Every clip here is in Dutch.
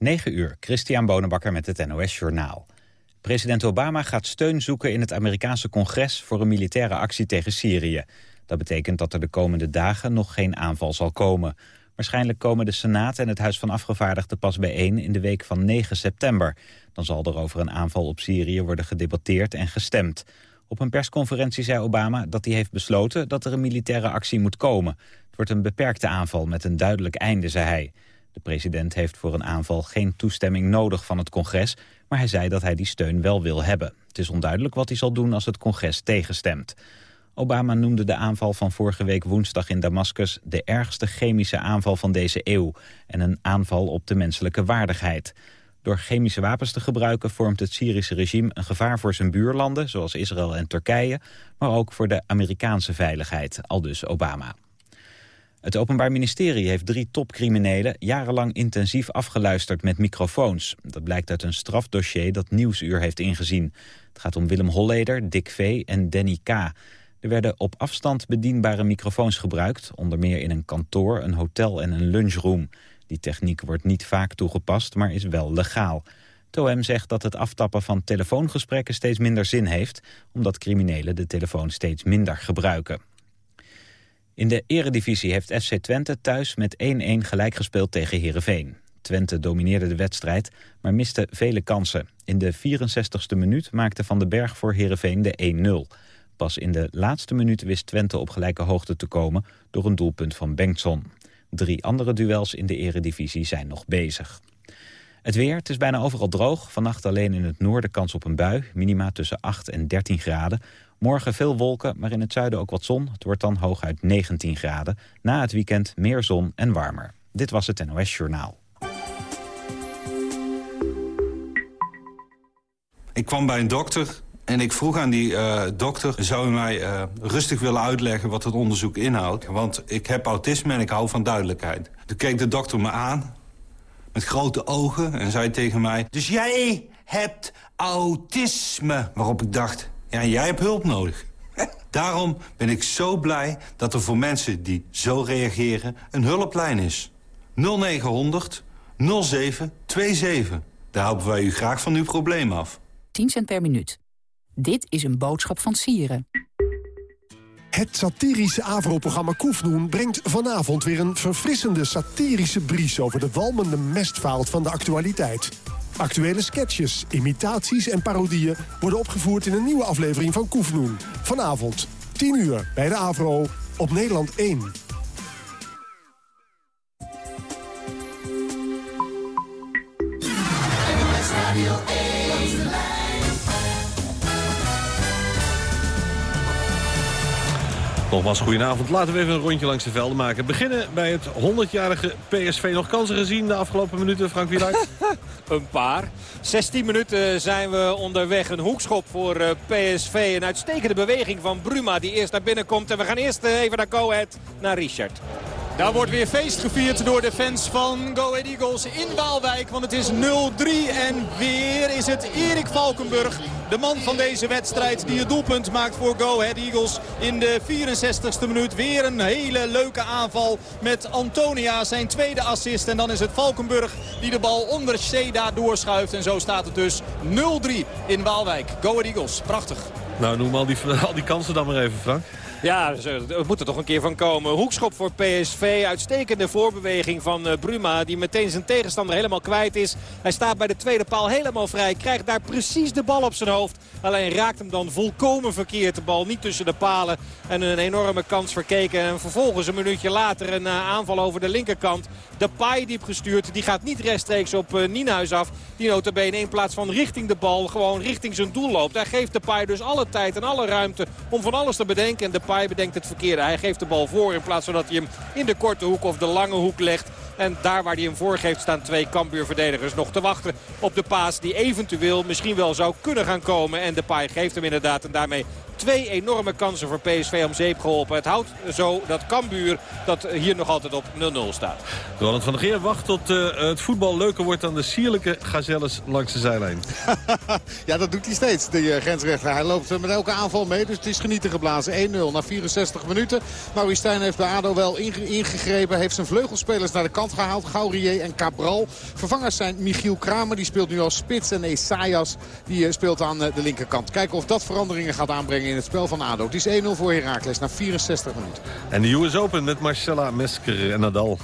9 uur, Christian Bonenbakker met het NOS Journaal. President Obama gaat steun zoeken in het Amerikaanse congres... voor een militaire actie tegen Syrië. Dat betekent dat er de komende dagen nog geen aanval zal komen. Waarschijnlijk komen de Senaat en het Huis van Afgevaardigden pas bijeen... in de week van 9 september. Dan zal er over een aanval op Syrië worden gedebatteerd en gestemd. Op een persconferentie zei Obama dat hij heeft besloten... dat er een militaire actie moet komen. Het wordt een beperkte aanval met een duidelijk einde, zei hij... De president heeft voor een aanval geen toestemming nodig van het congres... maar hij zei dat hij die steun wel wil hebben. Het is onduidelijk wat hij zal doen als het congres tegenstemt. Obama noemde de aanval van vorige week woensdag in Damascus... de ergste chemische aanval van deze eeuw... en een aanval op de menselijke waardigheid. Door chemische wapens te gebruiken vormt het Syrische regime... een gevaar voor zijn buurlanden, zoals Israël en Turkije... maar ook voor de Amerikaanse veiligheid, aldus Obama. Het Openbaar Ministerie heeft drie topcriminelen jarenlang intensief afgeluisterd met microfoons. Dat blijkt uit een strafdossier dat Nieuwsuur heeft ingezien. Het gaat om Willem Holleder, Dick V. en Danny K. Er werden op afstand bedienbare microfoons gebruikt, onder meer in een kantoor, een hotel en een lunchroom. Die techniek wordt niet vaak toegepast, maar is wel legaal. TOM zegt dat het aftappen van telefoongesprekken steeds minder zin heeft... omdat criminelen de telefoon steeds minder gebruiken. In de eredivisie heeft FC Twente thuis met 1-1 gelijk gespeeld tegen Heerenveen. Twente domineerde de wedstrijd, maar miste vele kansen. In de 64ste minuut maakte Van den Berg voor Heerenveen de 1-0. Pas in de laatste minuut wist Twente op gelijke hoogte te komen... door een doelpunt van Bengtson. Drie andere duels in de eredivisie zijn nog bezig. Het weer, het is bijna overal droog. Vannacht alleen in het noorden kans op een bui. Minima tussen 8 en 13 graden. Morgen veel wolken, maar in het zuiden ook wat zon. Het wordt dan hooguit 19 graden. Na het weekend meer zon en warmer. Dit was het NOS Journaal. Ik kwam bij een dokter en ik vroeg aan die uh, dokter... zou u mij uh, rustig willen uitleggen wat het onderzoek inhoudt? Want ik heb autisme en ik hou van duidelijkheid. Toen keek de dokter me aan met grote ogen en zei tegen mij... Dus jij hebt autisme. Waarop ik dacht, ja, jij hebt hulp nodig. Daarom ben ik zo blij dat er voor mensen die zo reageren een hulplijn is. 0900 0727. Daar helpen wij u graag van uw probleem af. 10 cent per minuut. Dit is een boodschap van Sieren. Het satirische AVRO-programma Koefnoen brengt vanavond weer een verfrissende satirische bries over de walmende mestvaalt van de actualiteit. Actuele sketches, imitaties en parodieën worden opgevoerd in een nieuwe aflevering van Koefnoen. Vanavond, 10 uur, bij de AVRO, op Nederland 1. Nogmaals, goedenavond. Laten we even een rondje langs de velden maken. Beginnen bij het 100-jarige PSV. Nog kansen gezien de afgelopen minuten, Frank Wieluid? een paar. 16 minuten zijn we onderweg. Een hoekschop voor eh, PSV. Een uitstekende beweging van Bruma die eerst naar binnen komt. En we gaan eerst eh, even naar Go Ahead, naar Richard. Daar wordt weer feest gevierd door de fans van Go Ahead Eagles in Waalwijk. Want het is 0-3 en weer is het Erik Valkenburg, de man van deze wedstrijd... die het doelpunt maakt voor Go Ahead Eagles in de 64ste minuut. Weer een hele leuke aanval met Antonia, zijn tweede assist. En dan is het Valkenburg die de bal onder Seda doorschuift. En zo staat het dus 0-3 in Waalwijk. Go Ahead Eagles, prachtig. Nou, noem al die, al die kansen dan maar even, Frank. Ja, het moet er toch een keer van komen. Hoekschop voor PSV. Uitstekende voorbeweging van eh, Bruma. Die meteen zijn tegenstander helemaal kwijt is. Hij staat bij de tweede paal helemaal vrij. Krijgt daar precies de bal op zijn hoofd. Alleen raakt hem dan volkomen verkeerd. De bal niet tussen de palen. En een enorme kans verkeken. En vervolgens een minuutje later een eh, aanval over de linkerkant. De paai diep gestuurd. Die gaat niet rechtstreeks op uh, Nienhuis af. Die notabene in plaats van richting de bal gewoon richting zijn doel loopt. Hij geeft de paai dus alle tijd en alle ruimte om van alles te bedenken. En de Depay bedenkt het verkeerde. Hij geeft de bal voor in plaats van dat hij hem in de korte hoek of de lange hoek legt. En daar waar hij hem voorgeeft staan twee Cambuur-verdedigers nog te wachten op de paas die eventueel misschien wel zou kunnen gaan komen. En de paai geeft hem inderdaad en daarmee twee enorme kansen voor PSV om zeep geholpen. Het houdt zo dat Cambuur dat hier nog altijd op 0-0 staat. Roland van der Geer wacht tot uh, het voetbal leuker wordt dan de sierlijke gazelles langs de zijlijn. ja, dat doet hij steeds, de uh, grensrechter. Hij loopt met elke aanval mee, dus het is genieten geblazen. 1-0 na 64 minuten. Maurice Stijn heeft bij ADO wel ingegrepen. Heeft zijn vleugelspelers naar de kant gehaald. Gaurier en Cabral. Vervangers zijn Michiel Kramer, die speelt nu als spits. En Esaias, die uh, speelt aan de linkerkant. Kijken of dat veranderingen gaat aanbrengen in het spel van ADO. Het is 1-0 voor Heracles na 64 minuten. En de US Open met Marcella Mesker en Nadal.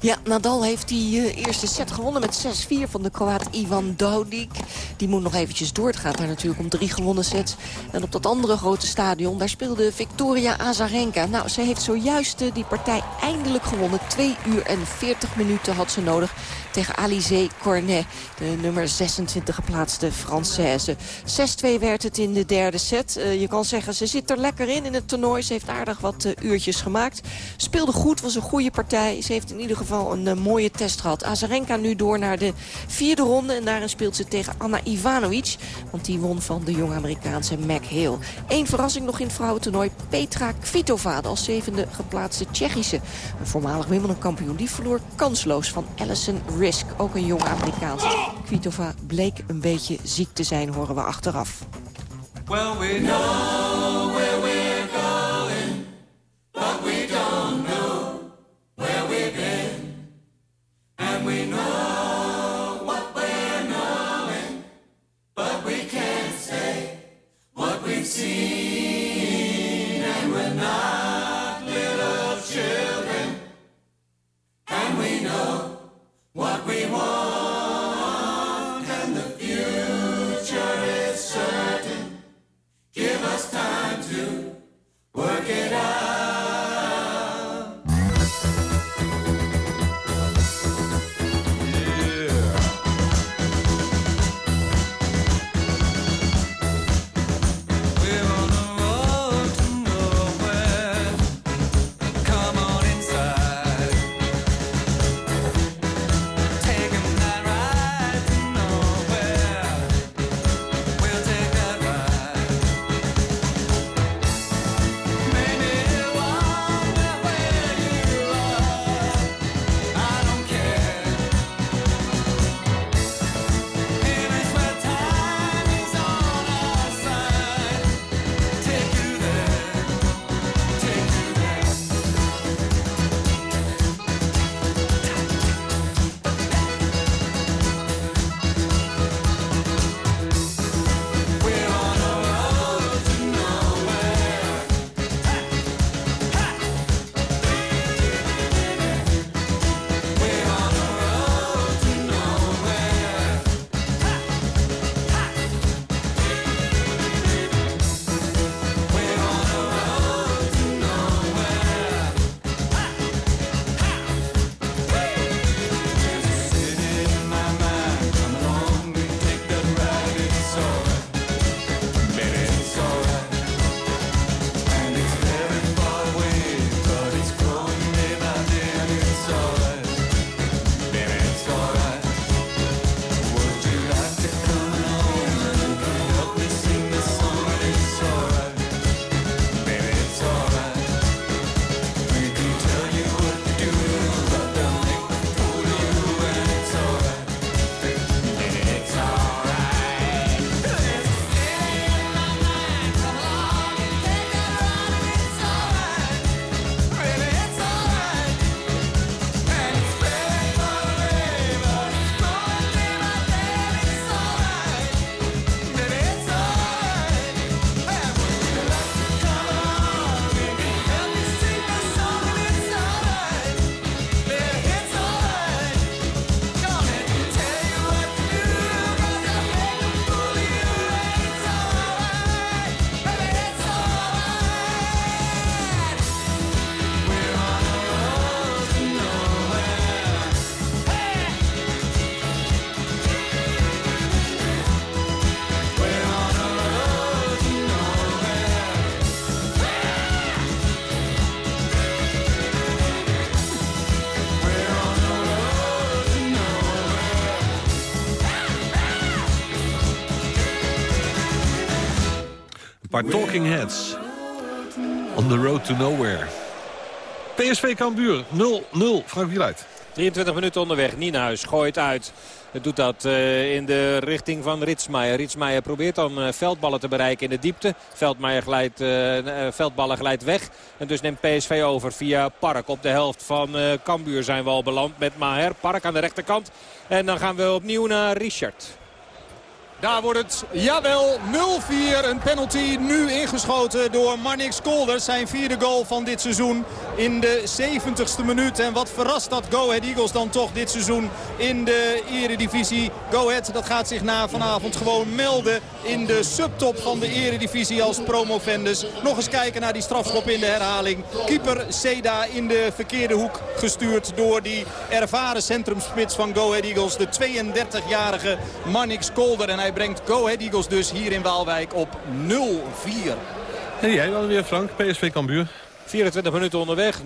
Ja, Nadal heeft die uh, eerste set gewonnen met 6-4 van de Kroaat Ivan Dodik. Die moet nog eventjes door. Het gaat daar natuurlijk om drie gewonnen sets. En op dat andere grote stadion, daar speelde Victoria Azarenka. Nou, ze heeft zojuist uh, die partij eindelijk gewonnen. 2 uur en 40 minuten had ze nodig tegen Alizé Cornet. De nummer 26 geplaatste Française. 6-2 werd het in de derde set. Uh, je kan zeggen, ze zit er lekker in in het toernooi. Ze heeft aardig wat uh, uurtjes gemaakt. Speelde goed, was een goede partij. Ze heeft in ieder geval een uh, mooie test gehad. Azarenka nu door naar de vierde ronde. En daarin speelt ze tegen Anna Ivanovic. Want die won van de jonge Amerikaanse Mac Hill. Eén verrassing nog in het vrouwentoernooi. Petra Kvitova, de als zevende geplaatste Tsjechische. Een voormalig Wimbledon kampioen. Die verloor kansloos van Alison Risk. Ook een jonge Amerikaanse. Kvitova bleek een beetje ziek te zijn, horen we achteraf. Paar Talking Heads. On the road to nowhere. PSV Cambuur 0-0. Frank Wieluid. 23 minuten onderweg. Nienhuis gooit uit. Het doet dat uh, in de richting van Ritsmeijer. Ritsmeijer probeert dan uh, veldballen te bereiken in de diepte. Veldmeijer glijdt, uh, veldballen glijdt weg. En dus neemt PSV over via Park. Op de helft van Cambuur zijn we al beland met Maher. Park aan de rechterkant. En dan gaan we opnieuw naar Richard. Daar wordt het, jawel, 0-4. Een penalty nu ingeschoten door Marnix Kolder. Zijn vierde goal van dit seizoen in de 70ste minuut. En wat verrast dat Go Ahead Eagles dan toch dit seizoen in de eredivisie. Go Ahead, dat gaat zich na vanavond gewoon melden in de subtop van de eredivisie als promovendus. Nog eens kijken naar die strafschop in de herhaling. Keeper Seda in de verkeerde hoek gestuurd door die ervaren centrumspits van Go Ahead Eagles. De 32-jarige Marnix Kolder. Brengt Go Ahead Eagles dus hier in Waalwijk op 0-4. En jij dan weer Frank, PSV Cambuur. 24 minuten onderweg. 0-0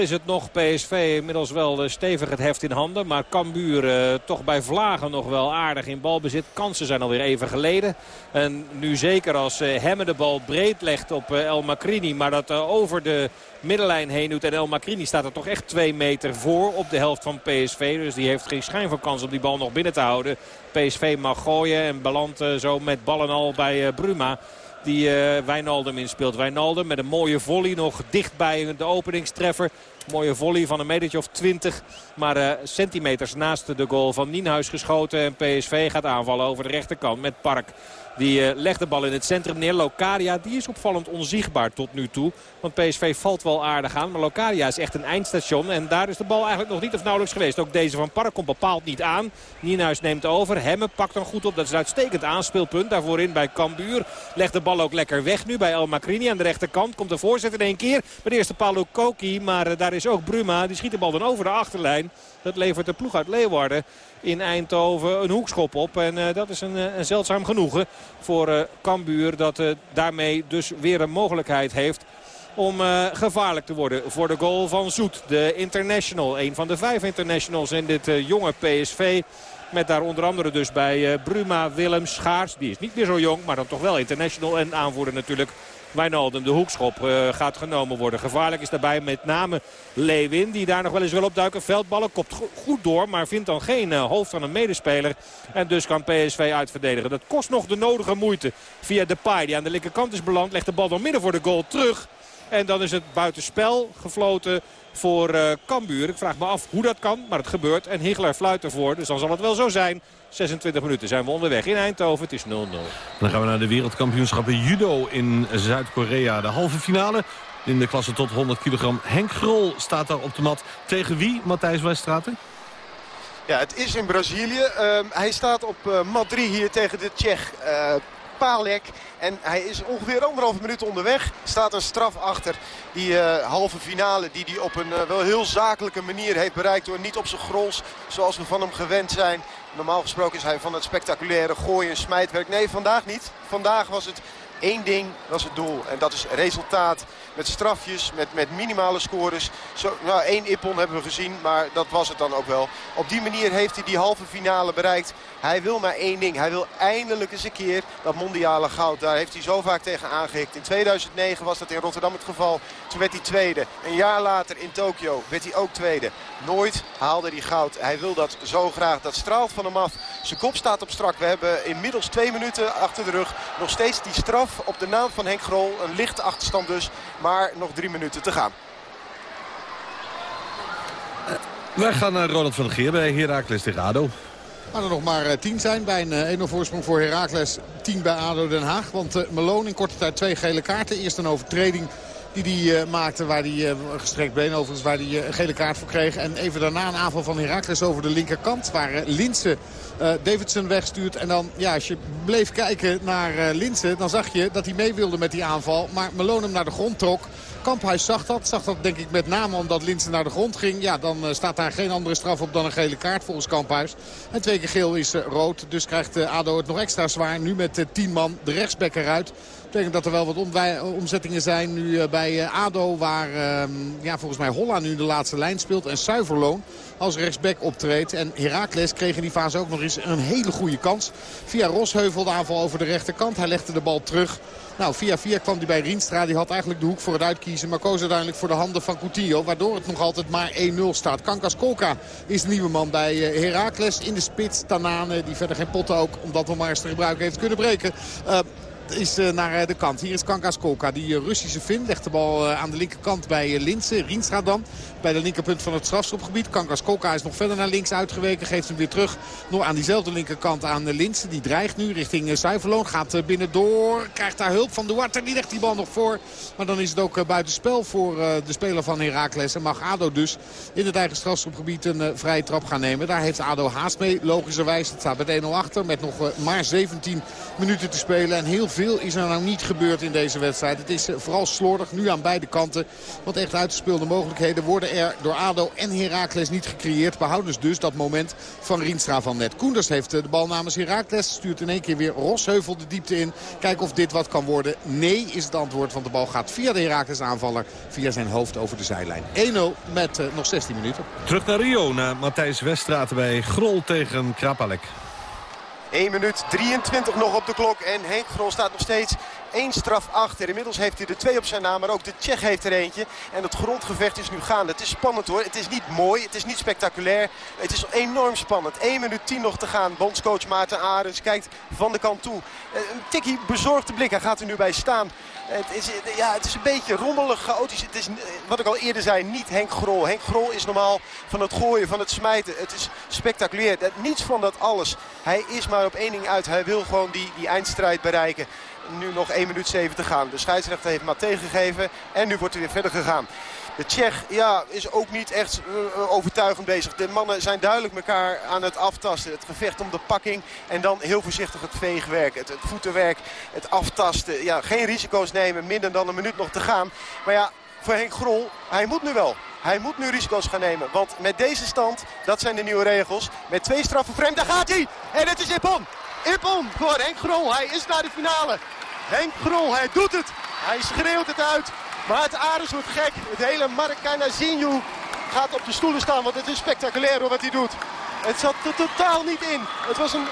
is het nog. PSV inmiddels wel eh, stevig het heft in handen. Maar Cambuur uh, toch bij Vlagen nog wel aardig in balbezit. Kansen zijn alweer even geleden. En nu zeker als uh, Hemme de bal breed legt op El Macrini. Maar dat over de middenlijn heen doet. En El Macrini staat er toch echt twee meter voor op de helft van PSV. Dus die heeft geen schijn van kans om die bal nog binnen te houden. PSV mag gooien en belandt zo met ballen al bij Bruma die uh, Wijnaldum inspeelt. Wijnaldum met een mooie volley nog dichtbij de openingstreffer. Mooie volley van een metertje of 20. Maar uh, centimeters naast de goal van Nienhuis geschoten. En PSV gaat aanvallen over de rechterkant met Park. Die uh, legt de bal in het centrum neer. Locadia die is opvallend onzichtbaar tot nu toe. Want PSV valt wel aardig aan. Maar Locadia is echt een eindstation. En daar is de bal eigenlijk nog niet of nauwelijks geweest. Ook deze van Park komt bepaald niet aan. Nienhuis neemt over. Hemme pakt dan goed op. Dat is een uitstekend aanspeelpunt. Daarvoor in bij Cambuur. Legt de bal ook lekker weg nu bij El Macrini aan de rechterkant. Komt de voorzet in één keer. Maar de eerste paal Koki. Maar uh, daar is ook Bruma. Die schiet de bal dan over de achterlijn. Dat levert de ploeg uit Leeuwarden in Eindhoven een hoekschop op. En uh, dat is een, een, zeldzaam genoegen voor uh, Cambuur. Dat daarmee dus weer een mogelijkheid heeft om gevaarlijk te worden voor de goal van Zoet. De international, een van de vijf internationals in dit jonge PSV. Met daar onder andere dus bij Bruma, Willem, Schaars. Die is niet meer zo jong, maar dan toch wel international. En aanvoerder natuurlijk Wijnaldum. De hoekschop uh, gaat genomen worden. Gevaarlijk is daarbij met name Lewin. Die daar nog wel eens wil opduiken. Veldballen kopt goed door. Maar vindt dan geen uh, hoofd van een medespeler. En dus kan PSV uitverdedigen. Dat kost nog de nodige moeite. Via Depay die aan de linkerkant is beland. Legt de bal dan midden voor de goal terug. En dan is het buitenspel gefloten voor uh, Cambuur. Ik vraag me af hoe dat kan, maar het gebeurt. En Higler fluit ervoor, dus dan zal het wel zo zijn. 26 minuten zijn we onderweg in Eindhoven. Het is 0-0. Dan gaan we naar de wereldkampioenschappen judo in Zuid-Korea. De halve finale in de klasse tot 100 kilogram. Henk Grol staat daar op de mat. Tegen wie, Matthijs Westraten? Ja, het is in Brazilië. Uh, hij staat op uh, mat 3 hier tegen de Tsjech. Uh, Palek. En hij is ongeveer anderhalve minuut onderweg. Staat een straf achter die uh, halve finale die hij op een uh, wel heel zakelijke manier heeft bereikt. Door niet op zijn grols zoals we van hem gewend zijn. Normaal gesproken is hij van het spectaculaire gooien en smijtwerk. Nee, vandaag niet. Vandaag was het één ding, was het doel. En dat is resultaat met strafjes, met, met minimale scores. Zo, nou, één ippon hebben we gezien, maar dat was het dan ook wel. Op die manier heeft hij die halve finale bereikt. Hij wil maar één ding. Hij wil eindelijk eens een keer dat mondiale goud. Daar heeft hij zo vaak tegen aangehikt. In 2009 was dat in Rotterdam het geval. Toen werd hij tweede. Een jaar later in Tokio werd hij ook tweede. Nooit haalde hij goud. Hij wil dat zo graag. Dat straalt van hem af. Zijn kop staat op strak. We hebben inmiddels twee minuten achter de rug. Nog steeds die straf op de naam van Henk Grol. Een lichte achterstand dus. Maar nog drie minuten te gaan. Wij gaan naar Ronald van der Geer bij Heracles tegen ADO. Maar er nog maar 10 zijn bij een 1-0 voorsprong voor Heracles. 10 bij ADO Den Haag. Want Malone in korte tijd twee gele kaarten. Eerst een overtreding die hij uh, maakte. Waar hij uh, gestrekt been overigens, waar hij uh, een gele kaart voor kreeg. En even daarna een aanval van Heracles over de linkerkant. Waar Linse Davidson wegstuurt. En dan, ja, als je bleef kijken naar Linse, dan zag je dat hij mee wilde met die aanval. Maar Malone hem naar de grond trok. Kamphuis zag dat. Zag dat denk ik met name omdat Linsen naar de grond ging. Ja, dan uh, staat daar geen andere straf op dan een gele kaart volgens Kamphuis. En twee keer geel is uh, rood. Dus krijgt uh, ADO het nog extra zwaar. Nu met 10 man de rechtsbek eruit. betekent dat er wel wat omzettingen zijn nu bij ADO. Waar ehm, ja, volgens mij Holla nu de laatste lijn speelt. En Suiverloon als rechtsback optreedt. En Heracles kreeg in die fase ook nog eens een hele goede kans. Via Rosheuvel de aanval over de rechterkant. Hij legde de bal terug. Nou, via via kwam hij bij Rienstra. Die had eigenlijk de hoek voor het uitkiezen. Maar koos uiteindelijk voor de handen van Coutinho. Waardoor het nog altijd maar 1-0 staat. Kankas Kolka is de nieuwe man bij Heracles. In de spits Tanane. Die verder geen potten ook, omdat we maar eens te gebruiken heeft kunnen breken. Uh, is eh, naar eh, de kant. Hier is Kankas Kolka. Die eh, Russische Fin legt de bal aan de linkerkant bij Linse. Rienstra dan bij de linkerpunt van het strafschopgebied. Kankas Kolka is nog verder naar links uitgeweken. Geeft hem weer terug nog aan diezelfde linkerkant aan Linse. Die dreigt nu richting Zuiverloon. Gaat binnendoor. Krijgt daar hulp van Duarte. Die legt die bal nog voor. Maar dan is het ook buitenspel voor de speler van Heracles. En mag ADO dus in het eigen strafschopgebied een vrije trap gaan nemen. Daar heeft ADO haast mee. Logischerwijs. Het staat met 1-0 achter. Met nog maar 17 minuten te spelen. En heel veel is er nou niet gebeurd in deze wedstrijd. Het is eh, vooral slordig nu aan beide kanten. Want echt uitgespeelde mogelijkheden worden door ADO en Heracles niet gecreëerd. Behoudens dus dat moment van Rienstra van net. Koenders heeft eh, de bal namens Heracles. Stuurt in één keer weer Rosheuvel de diepte in. Kijken of dit wat kan worden. Nee is het antwoord. Want de bal gaat via de Heracles aanvaller. Via zijn hoofd over de zijlijn. 1-0 met uh, nog 16 minuten. Terug naar Rio. Naar Matthijs Weststraat bij Grol tegen Krapalek. 1 minuut 23 nog op de klok. En Henk Grol staat nog steeds één straf achter. Inmiddels heeft hij er twee op zijn naam, maar ook de Tsjech heeft er eentje. En het grondgevecht is nu gaande. Het is spannend hoor. Het is niet mooi, het is niet spectaculair. Het is enorm spannend. 1 minuut 10 nog te gaan. Bondscoach Maarten Arends kijkt van de kant toe. Eh, een tikkie bezorgde blik. Hij gaat er nu bij staan. Het is, ja, het is een beetje rommelig, chaotisch. Het is, wat ik al eerder zei, niet Henk Grol. Henk Grol is normaal van het gooien, van het smijten. Het is spectaculair. Niets van dat alles. Hij is maar op één ding uit. Hij wil gewoon die, die eindstrijd bereiken. Nu nog 1 minuut 7 te gaan. De scheidsrechter heeft maar tegengegeven. En nu wordt er weer verder gegaan. De Tsjech ja, is ook niet echt uh, overtuigend bezig. De mannen zijn duidelijk elkaar aan het aftasten. Het gevecht om de pakking en dan heel voorzichtig het veegwerk. Het, voetenwerk, het aftasten. Ja, geen risico's nemen, minder dan een minuut nog te gaan. Maar ja, voor Henk Grol, hij moet nu wel. Hij moet nu risico's gaan nemen. Want met deze stand, dat zijn de nieuwe regels. Met twee straffen hem, daar gaat hij. En het is Ippon. Ippon voor Henk Grol. Hij is naar de finale. Henk Grol, hij doet het. Hij schreeuwt het uit. Maar het Ares wordt gek. Het hele Maracanazinho gaat op de stoelen staan. Want het is spectaculair wat hij doet. Het zat er totaal niet in. Het was een,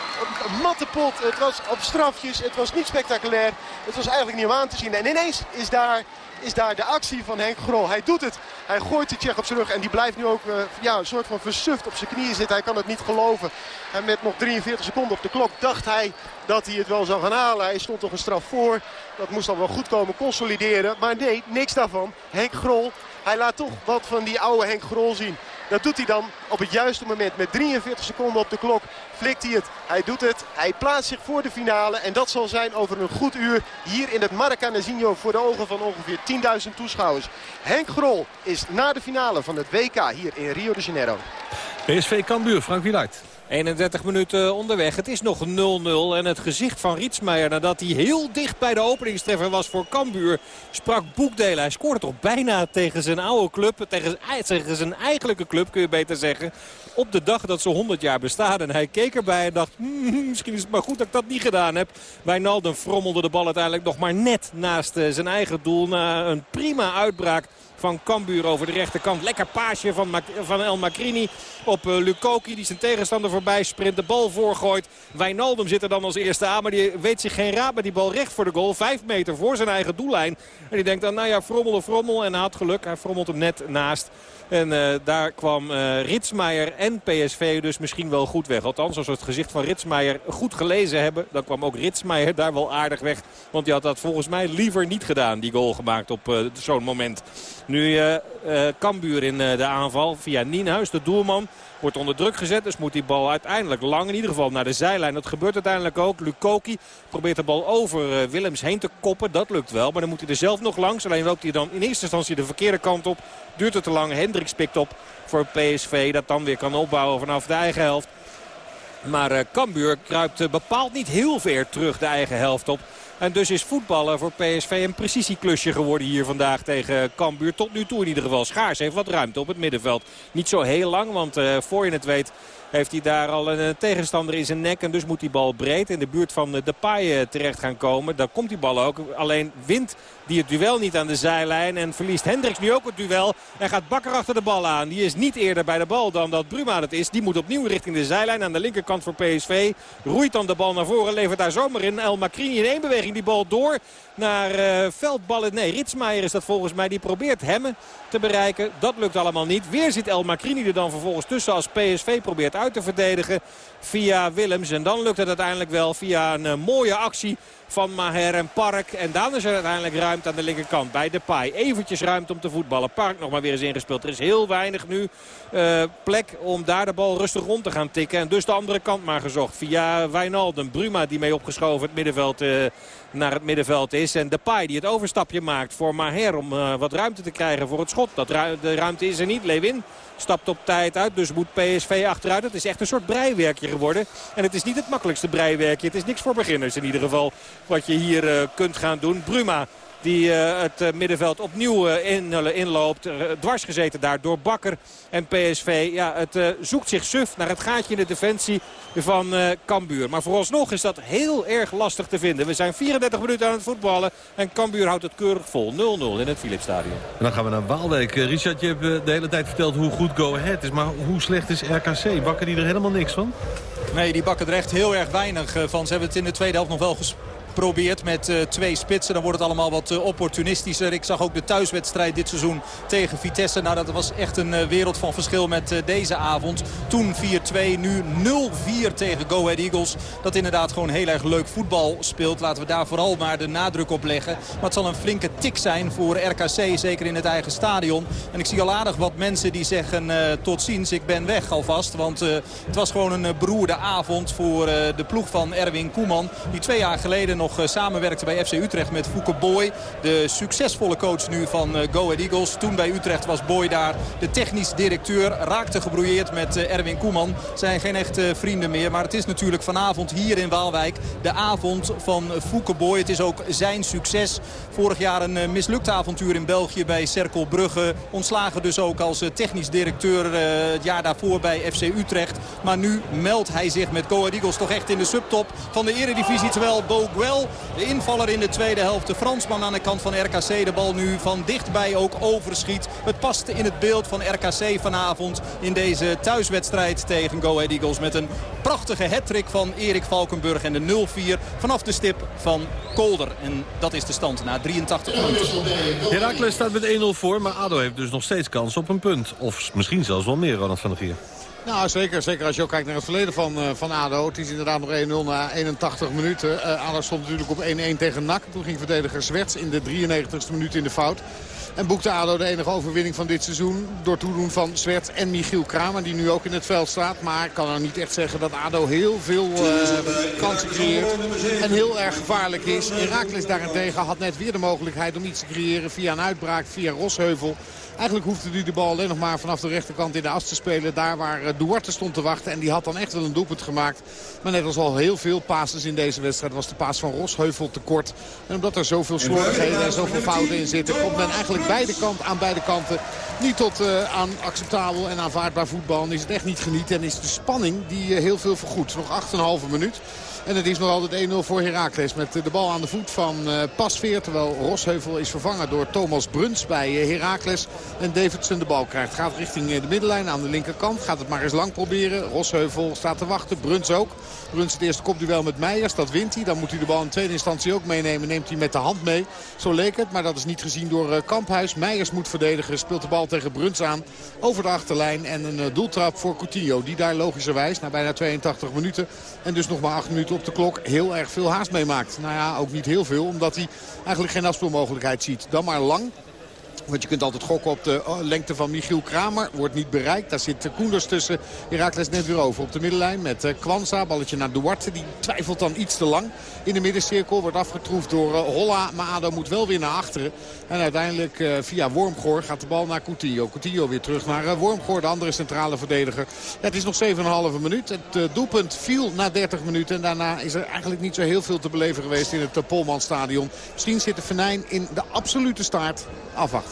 een matte pot. Het was op strafjes. Het was niet spectaculair. Het was eigenlijk niet om aan te zien. En ineens is daar is daar de actie van Henk Grol. Hij doet het. Hij gooit de Tsjech op zijn rug. En die blijft nu ook uh, ja, een soort van versuft op zijn knieën zitten. Hij kan het niet geloven. En met nog 43 seconden op de klok dacht hij dat hij het wel zou gaan halen. Hij stond toch een straf voor. Dat moest dan wel goed komen consolideren. Maar nee, niks daarvan. Henk Grol, hij laat toch wat van die oude Henk Grol zien. Dat doet hij dan op het juiste moment. Met 43 seconden op de klok flikt hij het. Hij doet het. Hij plaatst zich voor de finale. En dat zal zijn over een goed uur hier in het Maracanazinho voor de ogen van ongeveer 10.000 toeschouwers. Henk Grol is na de finale van het WK hier in Rio de Janeiro. PSV Cambuur, Frank Wieluid. 31 minuten onderweg. Het is nog 0-0. En het gezicht van Rietsmeijer nadat hij heel dicht bij de openingstreffer was voor Cambuur... sprak boekdelen. Hij scoorde toch bijna tegen zijn oude club. Tegen, tegen zijn eigenlijke club kun je beter zeggen. Op de dag dat ze 100 jaar bestaan. En hij keek erbij en dacht, hmm, misschien is het maar goed dat ik dat niet gedaan heb. Wijnaldum frommelde de bal uiteindelijk nog maar net naast eh, zijn eigen doel. Na een prima uitbraak van Cambuur over de rechterkant. Lekker paasje van, van El Macrini op uh, Lukoki. Die zijn tegenstander voorbij sprint. De bal voorgooit. Wijnaldum zit er dan als eerste aan. Maar die weet zich geen raad met die bal recht voor de goal. Vijf meter voor zijn eigen doellijn. En die denkt dan, nou ja, frommel frommel. En hij had geluk. Hij frommelt hem net naast. En uh, daar kwam uh, Ritsmeijer en PSV dus misschien wel goed weg. Althans, als we het gezicht van Ritsmeijer goed gelezen hebben... dan kwam ook Ritsmeijer daar wel aardig weg. Want die had dat volgens mij liever niet gedaan, die goal gemaakt op uh, zo'n moment. Nu Kambuur in de aanval via Nienhuis, de doelman. Wordt onder druk gezet, dus moet die bal uiteindelijk lang in ieder geval naar de zijlijn. Dat gebeurt uiteindelijk ook. Lukoki probeert de bal over Willems heen te koppen. Dat lukt wel, maar dan moet hij er zelf nog langs. Alleen loopt hij dan in eerste instantie de verkeerde kant op. Duurt het te lang. Hendricks pikt op voor PSV. Dat dan weer kan opbouwen vanaf de eigen helft. Maar uh, Cambuur kruipt uh, bepaald niet heel ver terug de eigen helft op. En dus is voetballen voor PSV een precisieklusje geworden hier vandaag tegen Cambuur. Tot nu toe in ieder geval. Schaars heeft wat ruimte op het middenveld. Niet zo heel lang, want uh, voor je het weet heeft hij daar al een, een tegenstander in zijn nek. En dus moet die bal breed in de buurt van de Depay terecht gaan komen. Daar komt die bal ook. Alleen wint die het duel niet aan de zijlijn. En verliest Hendricks nu ook het duel. En gaat Bakker achter de bal aan. Die is niet eerder bij de bal dan dat Bruma het is. Die moet opnieuw richting de zijlijn aan de linkerkant voor PSV. Roeit dan de bal naar voren. Levert daar zomaar in. El Macrini in één beweging die bal door naar uh, veldballen. Nee, Ritsmaier is dat volgens mij. Die probeert hem te bereiken. Dat lukt allemaal niet. Weer zit El Macrini er dan vervolgens tussen als PSV probeert uit te verdedigen via Willems. En dan lukt het uiteindelijk wel via een uh, mooie actie van Maher en Park. En dan is er uiteindelijk ruimte aan de linkerkant bij Depay. Eventjes ruimte om te voetballen. Park nog maar weer eens ingespeeld. Er is heel weinig nu uh, plek om daar de bal rustig rond te gaan tikken. En dus de andere kant maar gezocht. Via Wijnaldum. Bruma die mee opgeschoven het middenveld... Uh, naar het middenveld is. En Depay die het overstapje maakt voor Maher om uh, wat ruimte te krijgen voor het schot. Dat de ruimte is er niet. Lewin stapt op tijd uit. Dus moet PSV achteruit. Het is echt een soort breiwerkje geworden. En het is niet het makkelijkste breiwerkje. Het is niks voor beginners in ieder geval wat je hier uh, kunt gaan doen. Bruma die uh, het uh, middenveld opnieuw uh, in, inloopt. dwars gezeten daar door Bakker en PSV. Ja, het zoekt zich suf naar het gaatje in de defensie van Cambuur. Maar vooralsnog is dat heel erg lastig te vinden. We zijn 34 minuten aan het voetballen en Cambuur houdt het keurig vol. 0-0 in het Philipsstadion. En dan gaan we naar Waalwijk. Richard, je hebt de hele tijd verteld hoe goed Go Ahead is. Maar hoe slecht is RKC? Bakken die er helemaal niks van? Nee, die bakken er echt heel erg weinig van. Ze hebben het in de tweede helft nog wel probeert met uh, twee spitsen. Dan wordt het allemaal wat uh, opportunistischer. Ik zag ook de thuiswedstrijd dit seizoen tegen Vitesse. Nou, dat was echt een uh, wereld van verschil met deze avond. Toen 4-2, nu 0-4 tegen Go Ahead Eagles. Dat inderdaad gewoon heel erg leuk voetbal speelt. Laten we daar vooral maar de nadruk op leggen. Maar het zal een flinke tik zijn voor RKC, zeker in het eigen stadion. En ik zie al aardig wat mensen die zeggen tot ziens, ik ben weg alvast. Want het was gewoon een beroerde avond voor de ploeg van Erwin Koeman. Die twee jaar geleden nog uh, samenwerkte bij FC Utrecht met Fouke Boy. De succesvolle coach nu van uh, Go Ahead Eagles. Toen bij Utrecht was Boy daar de technisch directeur. Raakte gebrouilleerd met uh, Erwin Koeman. Zijn geen echte vrienden meer. Maar het is natuurlijk vanavond hier in Waalwijk de avond van Fouke Boy. Het is ook zijn succes. Vorig jaar een mislukt avontuur in België bij Cerkel Brugge. Ontslagen dus ook als technisch directeur het jaar daarvoor bij FC Utrecht. Maar nu meldt hij zich met Go Ahead Eagles toch echt in de subtop van de eredivisie. Terwijl Bo Guel de invaller in de tweede helft. De Fransman aan de kant van RKC. De bal nu van dichtbij ook overschiet. Het past in het beeld van RKC vanavond in deze thuiswedstrijd tegen Go Ahead Eagles. Met een prachtige hattrick van Erik Valkenburg en de 0-4 vanaf de stip van Kolder. En dat is de stand na 83 minuten. Herakles staat met 1-0 voor, maar ADO heeft dus nog steeds kans op een punt. Of misschien zelfs wel meer, Ronald van der Gier. Nou, zeker. Zeker als je ook kijkt naar het verleden van, uh, van ADO. Het is inderdaad nog 1-0 na 81 minuten. Uh, ADO stond natuurlijk op 1-1 tegen NAC. Toen ging verdediger Zwerts in de 93ste minuut in de fout. En boekte ADO de enige overwinning van dit seizoen. Door toedoen van Zwerts en Michiel Kramer. Die nu ook in het veld staat. Maar ik kan nou niet echt zeggen dat ADO heel veel uh, kansen creëert. En heel erg gevaarlijk is. Herakles daarentegen had net weer de mogelijkheid om iets te creëren via een uitbraak. Via Rosheuvel. Eigenlijk hoefde hij de bal alleen nog maar vanaf de rechterkant in de as te spelen. Daar waar Duarte stond te wachten. En die had dan echt wel een doelpunt gemaakt. Maar net als al heel veel passes in deze wedstrijd was de paas van Rosheuvel te kort. En omdat er zoveel slordigheden en zoveel fouten in zitten... komt men eigenlijk beide kant, aan beide kanten niet tot uh, aan acceptabel en aanvaardbaar voetbal. Is het echt niet genieten. En is de spanning die uh, heel veel vergoedt. Nog 8,5 minuut. En het is nog altijd 1-0 voor Heracles met de bal aan de voet van Pasveer. Terwijl Rosheuvel is vervangen door Thomas Bruns bij Heracles. En Davidson de bal krijgt. Gaat richting de middenlijn aan de linkerkant. Gaat het maar eens lang proberen. Rosheuvel staat te wachten. Bruns ook. Bruns het eerste kopduel met Meijers. Dat wint hij. Dan moet hij de bal in tweede instantie ook meenemen. Neemt hij met de hand mee. Zo leek het. Maar dat is niet gezien door Kamphuis. Meijers moet verdedigen. Speelt de bal tegen Bruns aan. Over de achterlijn. En een doeltrap voor Coutinho. Die daar logischerwijs na bijna 82 minuten. En dus nog maar 8 minuten op de klok heel erg veel haast meemaakt. Nou ja, ook niet heel veel, omdat hij eigenlijk geen afspeelmogelijkheid ziet. Dan maar lang. Want je kunt altijd gokken op de oh, lengte van Michiel Kramer. Wordt niet bereikt. Daar zit Koenders tussen. Herakles net weer over op de middenlijn met uh, Kwanza. Balletje naar Duarte. Die twijfelt dan iets te lang in de middencirkel. Wordt afgetroefd door uh, Holla. Maar ADO moet wel weer naar achteren. En uiteindelijk uh, via Wormgoor gaat de bal naar Coutinho. Coutinho weer terug naar Wormgoor. De andere centrale verdediger. Het is nog 7,5 minuut. Het doelpunt viel na 30 minuten. En daarna is er eigenlijk niet zo heel veel te beleven geweest in het Polmanstadion. Misschien zit de Venijn in de absolute staart. Afwachten.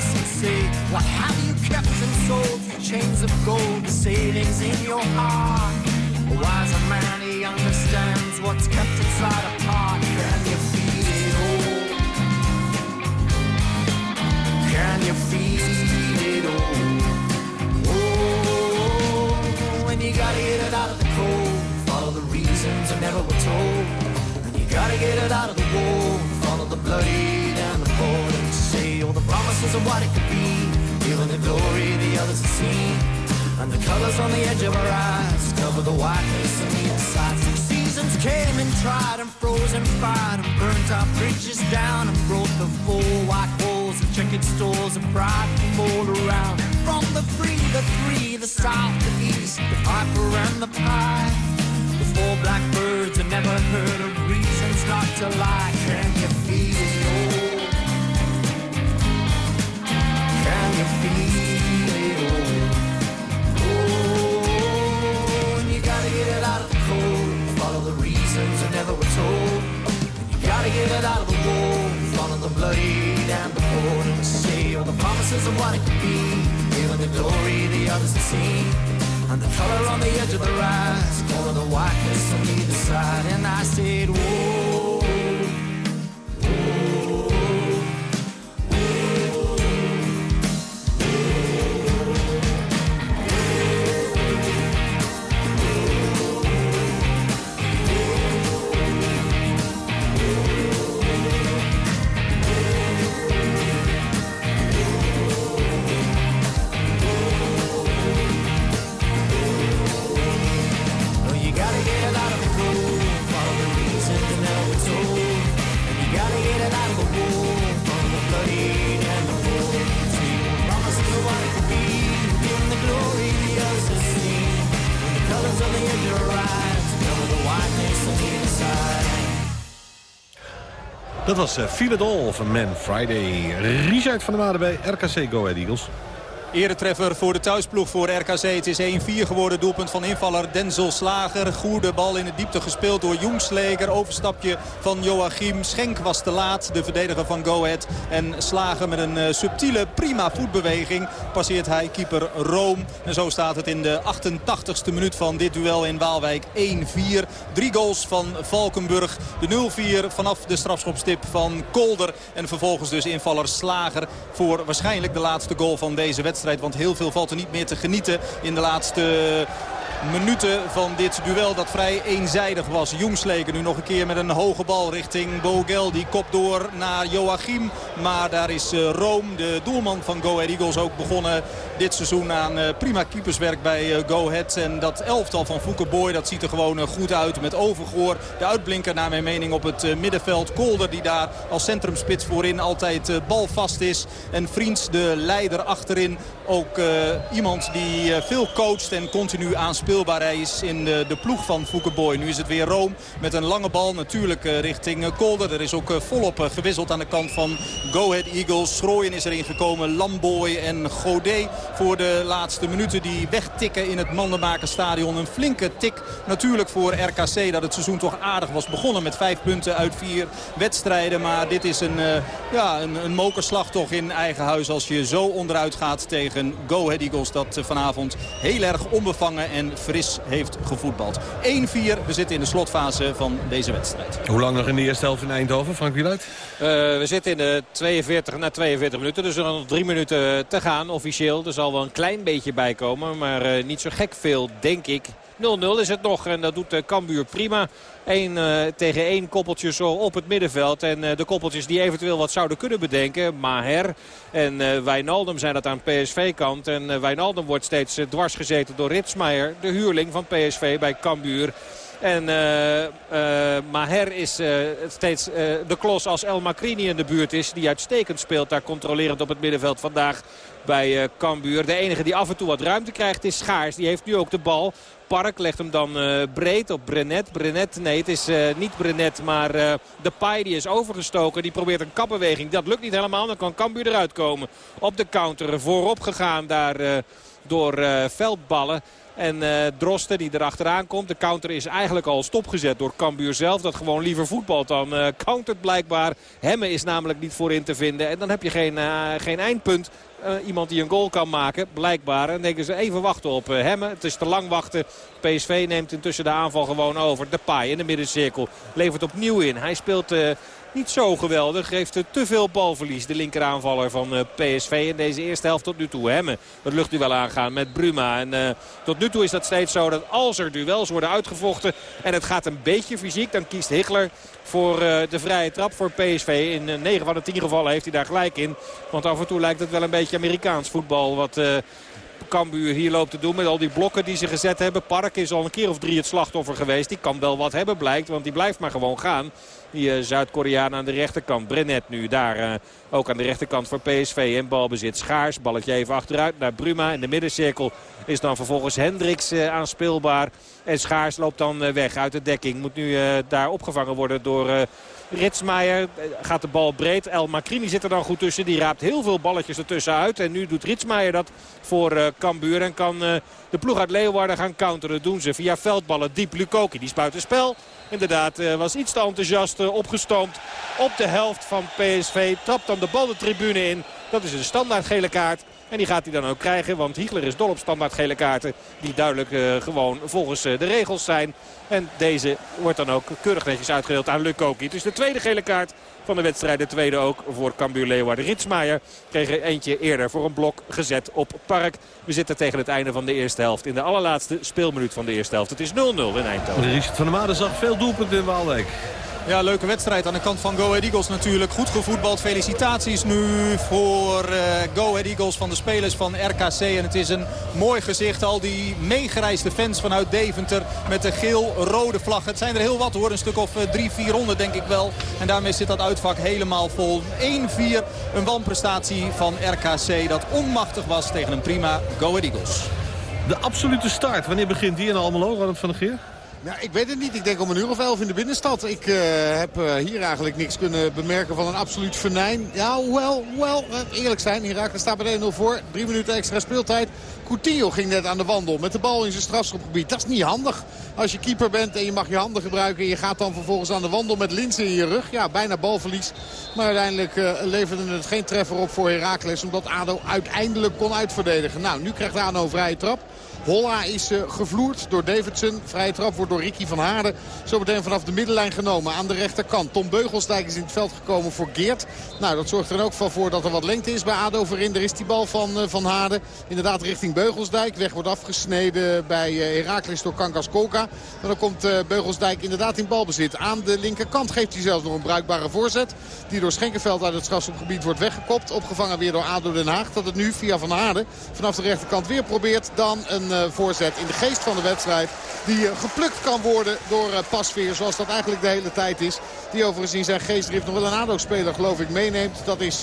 us and say, What have you kept and sold? Chains of gold, the savings in your heart. A wiser man, he understands what's kept inside a part. Can you feel it all? Can you feel it all? Oh, when you gotta get it out of the cold, follow the reasons I never were told. And you gotta get it out of the war, follow the bloody of what it could be, feeling the glory the others have seen. And the colors on the edge of our eyes cover the whiteness on the inside. Six seasons came and tried and froze and fired and burnt our bridges down and broke the four white walls and checkered stores and pride from all around. From the free, the three, the south, the east, the piper and the pie. The four blackbirds have never heard of reasons not to lie. Can you color on the edge of the rise. Color the whiteness was Feel It All Man Friday. Richard van der Made bij RKC Go Ahead Eagles. Eretreffer voor de thuisploeg voor RKC. Het is 1-4 geworden. Doelpunt van invaller Denzel Slager. Goede bal in de diepte gespeeld door Jongsleger. Overstapje van Joachim. Schenk was te laat. De verdediger van Go Ahead. En Slager met een eh, subtiele prima voetbeweging. Passeert hij keeper Room. En zo staat het in de 88ste minuut van dit duel in Waalwijk. 1-4. Drie goals van Valkenburg. De 0-4 vanaf de strafschopstip van Kolder. En vervolgens dus invaller Slager voor waarschijnlijk de laatste goal van deze wedstrijd. Want heel veel valt er niet meer te genieten in de laatste minuten van dit duel dat vrij eenzijdig was. Jongsleker nu nog een keer met een hoge bal richting Bogel. Die kop door naar Joachim. Maar daar is uh, Room, de doelman van Go Ahead Eagles, ook begonnen dit seizoen aan uh, prima keeperswerk bij uh, Go Ahead. En dat elftal van Fouke Boy, dat ziet er gewoon goed uit. Met Overgoor, de uitblinker naar mijn mening op het middenveld. Kolder die daar als centrumspits voorin altijd balvast is. En Vriends, de leider achterin. Ook iemand die veel coacht en continu aanspeelbaar is in de, de ploeg van Fouke Boy. Nu is het weer Room met een lange bal natuurlijk richting Kolder. Er is ook volop gewisseld aan de kant van Go Ahead Eagles. Strooien is erin gekomen. Lamboy en Godet voor de laatste minuten. Die wegtikken in het Mandenmakerstadion. Een flinke tik natuurlijk voor RKC. Dat het seizoen toch aardig was begonnen met vijf punten uit vier wedstrijden. Maar dit is een, uh, ja, een, een mokerslag toch in eigen huis. Als je zo onderuit gaat tegen Go Ahead Eagles. Dat uh, vanavond heel erg onbevangen en fris heeft gevoetbald. 1-4. We zitten in de slotfase van deze wedstrijd. Hoe lang nog in de eerste helft in Eindhoven, Frank Wieluid? Uh, we zitten in de 42 na 42 minuten. Dus er zijn nog drie minuten te gaan officieel. Er zal wel een klein beetje bij komen. Maar uh, niet zo gek veel, denk ik. 0-0 is het nog en dat doet uh, Cambuur prima. 1 uh, tegen 1 koppeltjes zo op het middenveld. En de koppeltjes die eventueel wat zouden kunnen bedenken. Maher en uh, Wijnaldum zijn dat aan PSV-kant. En Wijnaldum wordt steeds dwars gezeten door Ritsmeijer. De huurling van PSV bij Cambuur. En Maher is steeds de klos als El Macrini in de buurt is. Die uitstekend speelt daar controlerend op het middenveld vandaag bij Cambuur. De enige die af en toe wat ruimte krijgt is Schaars. Die heeft nu ook de bal. Park legt hem dan uh, breed op Brenet. Brenet, nee het is uh, niet Brenet, maar de Pai die is overgestoken. Die probeert een kapbeweging. Dat lukt niet helemaal. Dan kan Cambuur eruit komen. Op de counter voorop gegaan daar door veldballen. En uh, Drosten die erachteraan komt. De counter is eigenlijk al stopgezet door Cambuur zelf. Dat gewoon liever voetbalt dan uh, countert blijkbaar. Hemme is namelijk niet voorin te vinden. En dan heb je geen, uh, geen eindpunt. Iemand die een goal kan maken, blijkbaar. En denken ze even wachten op uh. Het is te lang wachten. PSV neemt intussen de aanval gewoon over. De paai in de middencirkel levert opnieuw in. Hij speelt... niet zo geweldig. Geeft te veel balverlies. De linkeraanvaller van uh, PSV in deze eerste helft tot nu toe. Hemme het luchtduel aangaan met Bruma. En uh, tot nu toe is dat steeds zo dat als er duels worden uitgevochten... en het gaat een beetje fysiek, dan kiest Hickler voor uh, de vrije trap voor PSV. In uh, 9 van de 10 gevallen heeft hij daar gelijk in. Want af en toe lijkt het wel een beetje Amerikaans voetbal... wat Cambuur hier loopt te doen met al die blokken die ze gezet hebben. Park is al een keer of drie het slachtoffer geweest. Die kan wel wat hebben blijkt, want die blijft maar gewoon gaan. Die uh, Zuid-Koreaan aan de rechterkant. Brenet nu daar uh, ook aan de rechterkant voor PSV in balbezit. Schaars, balletje even achteruit naar Bruma. In de middencirkel is dan vervolgens Hendricks uh, aanspeelbaar. En Schaars loopt dan weg uit de dekking. Moet nu daar opgevangen worden door... Ritsmeijer gaat de bal breed. El Macrini zit er dan goed tussen. Die raapt heel veel balletjes ertussen uit. En nu doet Ritsmeijer dat voor uh, Cambuur. En kan uh, de ploeg uit Leeuwarden gaan counteren. Doen ze via veldballen. Diep Lukoki. Die spuit het spel. Inderdaad, was iets te enthousiast opgestoomd op de helft van PSV. Trapt dan de bal de tribune in. Dat is een standaard gele kaart. En die gaat hij dan ook krijgen. Want Hiegler is dol op standaard gele kaarten. Die duidelijk gewoon volgens de regels zijn. En deze wordt dan ook keurig netjes uitgedeeld aan Lukoki. Het is de tweede gele kaart van de wedstrijd. De tweede ook voor Cambuur Leeuwarden. Ritsmaier kreeg er eentje eerder voor een blok gezet op Park. We zitten tegen het einde van de eerste helft. In de allerlaatste speelminuut van de eerste helft. Het is 0-0 in Eindhoven. Richard van der Maden zag veel doelpunten in Waalwijk. Ja, leuke wedstrijd aan de kant van Go Ahead Eagles natuurlijk. Goed gevoetbald. Felicitaties nu voor uh, Go Ahead Eagles van de spelers van RKC. En het is een mooi gezicht. Al die meegereisde fans vanuit Deventer met de geel-rode vlag. Het zijn er heel wat hoor. Een stuk of uh, 300, 400 denk ik wel. En daarmee zit dat uitvak helemaal vol. 1-4. Een wanprestatie van RKC dat onmachtig was tegen een prima Go Ahead Eagles. De absolute start. Wanneer begint die in Almelo, Ronald van der Geer? Ja, ik weet het niet. Ik denk om een uur of elf in de binnenstad. Ik uh, heb uh, hier eigenlijk niks kunnen bemerken van een absoluut venijn. Ja, hoewel, hoewel eerlijk zijn. Herakles staat bij 1-0 voor. Drie minuten extra speeltijd. Coutinho ging net aan de wandel met de bal in zijn strafschopgebied. Dat is niet handig als je keeper bent en je mag je handen gebruiken. En je gaat dan vervolgens aan de wandel met Linsen in je rug. Ja, bijna balverlies. Maar uiteindelijk uh, leverde het geen treffer op voor Herakles. Omdat ADO uiteindelijk kon uitverdedigen. Nou, nu krijgt ADO een vrije trap. Holla is uh, gevloerd door Davidson. Vrije trap wordt door Ricky van Haarden zo meteen vanaf de middenlijn genomen aan de rechterkant. Tom Beugelsdijk is in het veld gekomen voor Geert. Nou, dat zorgt er ook van voor dat er wat lengte is bij ADO voorin. Er is die bal van uh, Van Haarden. Inderdaad richting Beugelsdijk. Weg wordt afgesneden bij uh, Herakles door Kankas Kolka. En dan komt Beugelsdijk inderdaad in balbezit. Aan de linkerkant geeft hij zelfs nog een bruikbare voorzet. Die door Schenkenveld uit het strafschopgebied wordt weggekopt. Opgevangen weer door ADO Den Haag. Dat het nu via Van Haarden vanaf de rechterkant weer probeert. Dan een uh, voorzet in de geest van de wedstrijd. Die uh, geplukt kan worden door uh, Pasveer. Zoals dat eigenlijk de hele tijd is. Die overigens in zijn geestdrift nog wel een ADO-speler geloof ik meeneemt. Dat is,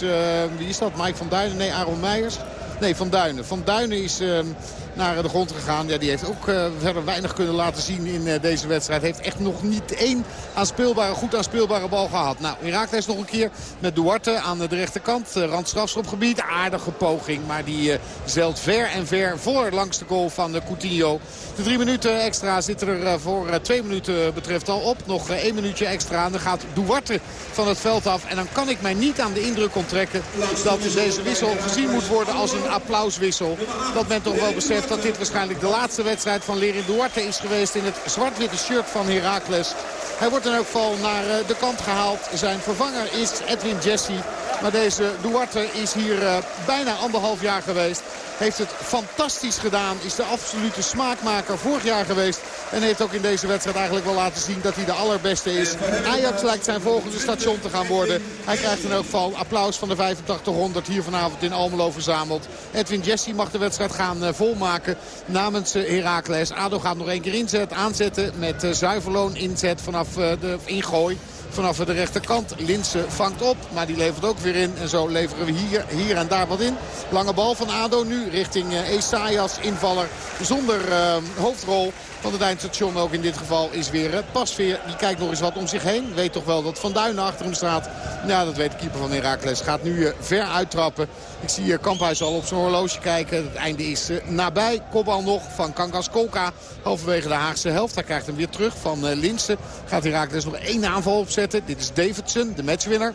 wie is dat? Mike van Duinen? Nee, Aaron Meijers. Nee, Van Duinen. Van Duinen is ehm, naar de grond gegaan. Ja, die heeft ook uh, verder weinig kunnen laten zien in uh, deze wedstrijd. Heeft echt nog niet één aanspeelbare, goed aanspeelbare bal gehad. Nou, Herakles nog een keer met Duarte aan de rechterkant. Uh, Randstrafschopgebied. Aardige poging, maar die zeilt ver en ver voor langs de goal van Coutinho. De drie minuten extra zitten er voor twee minuten betreft al op. Nog één minuutje extra en dan gaat Duarte van het veld af. En dan kan ik mij niet aan de indruk onttrekken dat deze wissel gezien moet worden als een applauswissel. Dat men toch wel beseft dat dit waarschijnlijk de laatste wedstrijd van Lerin Duarte is geweest in het zwart-witte shirt van Heracles. Hij wordt in elk geval naar de kant gehaald. Zijn vervanger is Edwin Jesse. Maar deze Duarte is hier bijna anderhalf jaar geweest. Heeft het fantastisch gedaan. Is de absolute smaakmaker vorig jaar geweest. En heeft ook in deze wedstrijd eigenlijk wel laten zien dat hij de allerbeste is. Ajax lijkt zijn volgende station te gaan worden. Hij krijgt in elk geval applaus van de 8500 hier vanavond in Almelo verzameld. Edwin Jesse mag de wedstrijd gaan volmaken namens Heracles. Ado gaat nog één keer inzet, aanzetten met zuiverloon inzet vanaf de ingooi vanaf de rechterkant. Linse vangt op, maar die levert ook weer in. En zo leveren we hier, hier en daar wat in. Lange bal van ADO nu richting uh, Esaias, invaller zonder uh, hoofdrol van het eindstation ook in dit geval is weer uh, Pasveer. Die kijkt nog eens wat om zich heen. Weet toch wel dat Van Duinen achter hem staat. Ja, dat weet de keeper van Herakles. Gaat nu uh, ver uittrappen. Ik zie hier Kamphuis al op zijn horloge kijken. Het einde is nabij. Kopbal nog van Kangas Kolka. Halverwege de Haagse helft. Hij krijgt hem weer terug van Linsen. Gaat Herakles nog één aanval opzetten. Dit is Davidson, de matchwinner.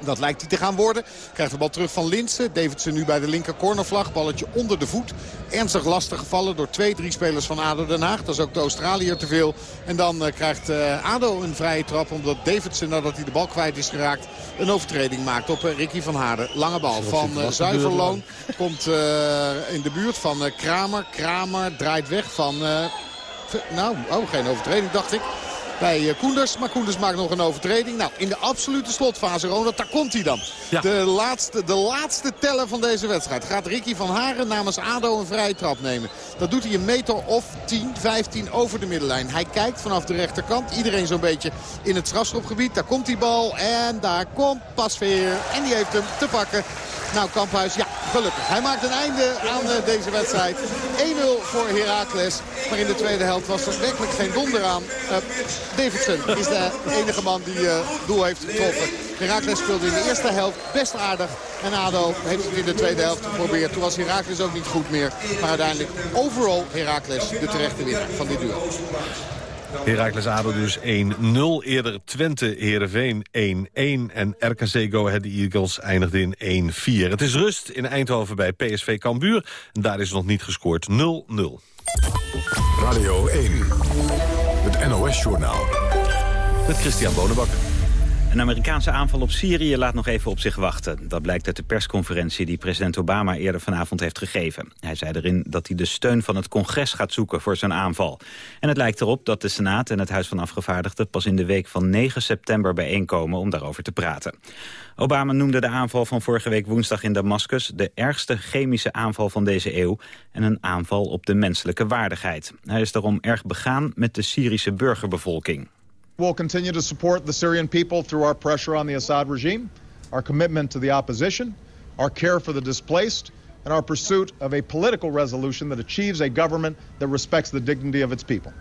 Dat lijkt hij te gaan worden. Krijgt de bal terug van Linsen. Davidson nu bij de linker cornervlag. Balletje onder de voet. Ernstig lastig gevallen door twee, drie spelers van ADO Den Haag. Dat is ook de Australiër te veel. En dan uh, krijgt uh, ADO een vrije trap. Omdat Davidson, nadat hij de bal kwijt is geraakt, een overtreding maakt op uh, Ricky van Haarden. Lange bal van Zuiverloon. Komt in de buurt van Kramer. Kramer draait weg van... nou, oh, geen overtreding dacht ik bij Koenders. Maar Koenders maakt nog een overtreding. Nou, in de absolute slotfase, Ronald, daar komt hij dan. Ja. De, laatste, de laatste teller van deze wedstrijd. Gaat Ricky van Haren namens ADO een vrije trap nemen. Dat doet hij een meter of 10, 15 over de middenlijn. Hij kijkt vanaf de rechterkant. Iedereen zo'n beetje in het strafschopgebied. Daar komt die bal en daar komt Pasveer. En die heeft hem te pakken. Nou, Kamphuis, ja, gelukkig. Hij maakt een einde aan uh, deze wedstrijd. 1-0 voor Heracles. Maar in de tweede helft was er werkelijk geen donder aan. Uh, Davidson is de enige man die uh, doel heeft getroffen. Heracles speelde in de eerste helft best aardig. En ADO heeft het in de tweede helft geprobeerd. Toen was Heracles ook niet goed meer. Maar uiteindelijk overal Heracles de terechte winnaar van dit duel. Heracles ADO dus 1-0. Eerder Twente Heerenveen 1-1. En RKC Go Ahead Eagles eindigde in 1-4. Het is rust in Eindhoven bij PSV Cambuur. En daar is nog niet gescoord 0-0. Radio 1. Het NOS-journaal. Met Christian Bonenbakker. Een Amerikaanse aanval op Syrië laat nog even op zich wachten. Dat blijkt uit de persconferentie die president Obama eerder vanavond heeft gegeven. Hij zei erin dat hij de steun van het congres gaat zoeken voor zijn aanval. En het lijkt erop dat de Senaat en het Huis van Afgevaardigden... pas in de week van 9 september bijeenkomen om daarover te praten. Obama noemde de aanval van vorige week woensdag in Damascus... de ergste chemische aanval van deze eeuw... en een aanval op de menselijke waardigheid. Hij is daarom erg begaan met de Syrische burgerbevolking. We'll continue to support the Syrian people through our pressure on the Assad regime, our commitment to the opposition, our care for the displaced, and our pursuit of a political resolution that achieves a government that respects the dignity of its people.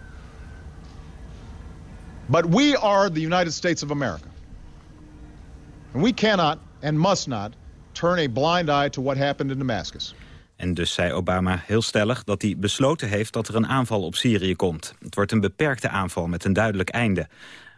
But we are the United States of America. And we cannot and must not turn a blind eye to what happened in Damascus. En dus zei Obama heel stellig dat hij besloten heeft dat er een aanval op Syrië komt. Het wordt een beperkte aanval met een duidelijk einde.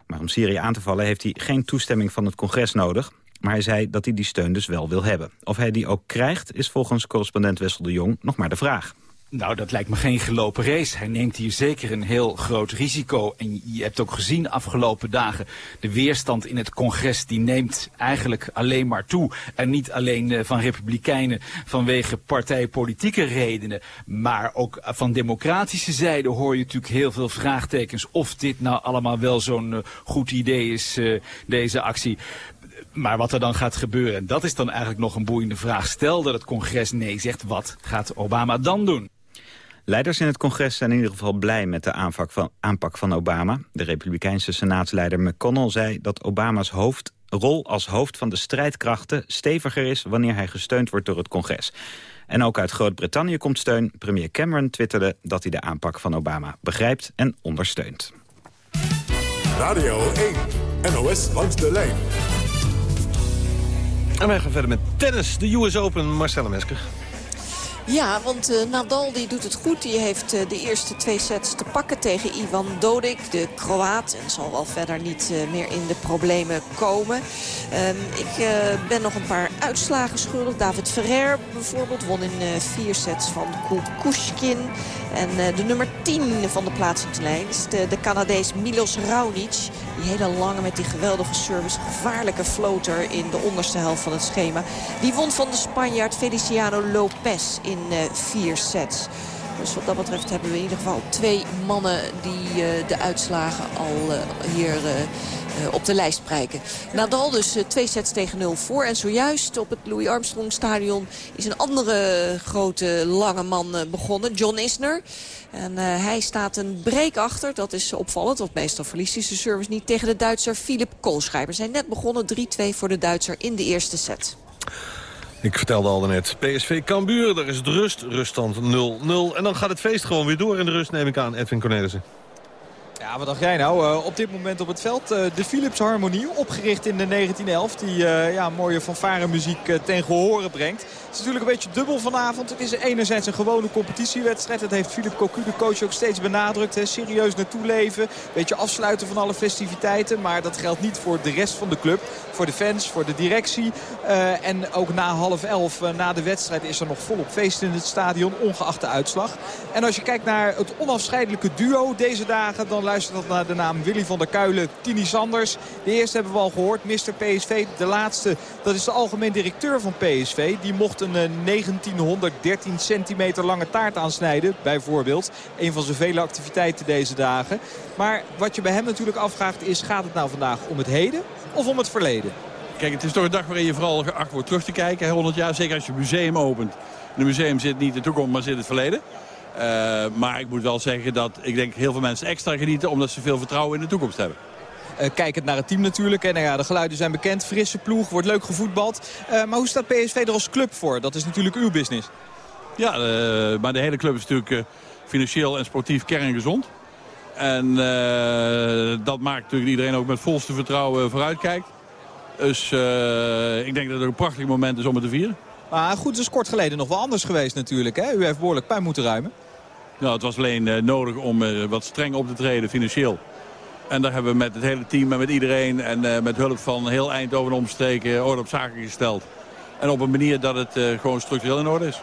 Maar om Syrië aan te vallen heeft hij geen toestemming van het congres nodig. Maar hij zei dat hij die steun dus wel wil hebben. Of hij die ook krijgt is volgens correspondent Wessel de Jong nog maar de vraag. Nou, dat lijkt me geen gelopen race. Hij neemt hier zeker een heel groot risico. En je hebt ook gezien afgelopen dagen... de weerstand in het congres die neemt eigenlijk alleen maar toe. En niet alleen uh, van republikeinen vanwege partijpolitieke redenen... maar ook van democratische zijde hoor je natuurlijk heel veel vraagtekens... of dit nou allemaal wel zo'n uh, goed idee is, deze actie. Maar wat er dan gaat gebeuren, dat is dan eigenlijk nog een boeiende vraag. Stel dat het congres nee zegt, wat gaat Obama dan doen? Leiders in het congres zijn in ieder geval blij met de aanpak van, aanpak van Obama. De republikeinse senaatsleider McConnell zei dat Obama's hoofd, rol als hoofd van de strijdkrachten steviger is wanneer hij gesteund wordt door het congres. En ook uit Groot-Brittannië komt steun. Premier Cameron twitterde dat hij de aanpak van Obama begrijpt en ondersteunt. Radio 1, NOS langs de lijn. En wij gaan verder met tennis, de US Open, Marcella Mesker. Ja, want uh, Nadal die doet het goed. Die heeft uh, de eerste twee sets te pakken tegen Ivan Dodik, de Kroaat. En zal wel verder niet uh, meer in de problemen komen. Um, ik ben nog een paar uitslagen schuldig. David Ferrer bijvoorbeeld won in vier sets van Kukushkin. En de nummer 10 van de plaatsingslijst, de, de Canadees Milos Raonic. Die hele lange met die geweldige service. Gevaarlijke floater in de onderste helft van het schema. Die won van de Spanjaard Feliciano Lopez in uh, vier sets. Dus wat dat betreft hebben we in ieder geval twee mannen die uh, de uitslagen al uh, hier op de lijst prijken. Nadal dus twee sets tegen nul voor. En zojuist op het Louis Armstrong stadion is een andere grote lange man begonnen. John Isner. En hij staat een break achter. Dat is opvallend, want meestal verliest hij zijn service niet tegen de Duitser Philip Koolschrijver. Zijn net begonnen 3-2 voor de Duitser in de eerste set. Ik vertelde al net, PSV Cambuur, daar is het rust, ruststand 0-0. En dan gaat het feest gewoon weer door in de rust, neem ik aan, Edwin Cornelissen. Ja, wat dacht jij nou? Uh, op dit moment op het veld uh, de Philips Harmonie, opgericht in de 1911. Die uh, ja, mooie fanfaremuziek ten gehore brengt. Het is natuurlijk een beetje dubbel vanavond. Het is enerzijds een gewone competitiewedstrijd. Dat heeft Philip Cocu, de coach, ook steeds benadrukt. Hè. Serieus naartoe leven. Beetje afsluiten van alle festiviteiten. Maar dat geldt niet voor de rest van de club. Voor de fans, voor de directie. Uh, en ook na half elf, uh, na de wedstrijd, is er nog volop feest in het stadion. Ongeacht de uitslag. En als je kijkt naar het onafscheidelijke duo deze dagen... dan luistert dat naar de naam Willy van der Kuilen, Tini Sanders. De eerste hebben we al gehoord, Mr. PSV. De laatste, dat is de algemeen directeur van PSV. Die mocht een 1913 eh, centimeter lange taart aansnijden. Bijvoorbeeld. Een van zijn vele activiteiten deze dagen. Maar wat je bij hem natuurlijk afvraagt is... gaat het nou vandaag om het heden of om het verleden? Kijk, het is toch een dag waarin je vooral geacht wordt terug te kijken. 100 jaar, zeker als je museum opent. In een museum zit niet de toekomst, maar zit het verleden. Uh, maar ik moet wel zeggen dat ik denk heel veel mensen extra genieten... omdat ze veel vertrouwen in de toekomst hebben. Uh, kijkend naar het team natuurlijk. En nou ja, de geluiden zijn bekend. Frisse ploeg, wordt leuk gevoetbald. Uh, maar hoe staat PSV er als club voor? Dat is natuurlijk uw business. Ja, uh, maar de hele club is natuurlijk financieel en sportief kerngezond. En dat maakt natuurlijk iedereen ook met volste vertrouwen vooruitkijkt. Dus ik denk dat het een prachtig moment is om het te vieren. Maar goed, het is kort geleden nog wel anders geweest natuurlijk. Hè? U heeft behoorlijk puin moeten ruimen. Nou, het was alleen nodig om wat streng op te treden financieel. En daar hebben we met het hele team en met iedereen en uh, met hulp van heel Eindhoven omstreken orde op zaken gesteld. En op een manier dat het uh, gewoon structureel in orde is.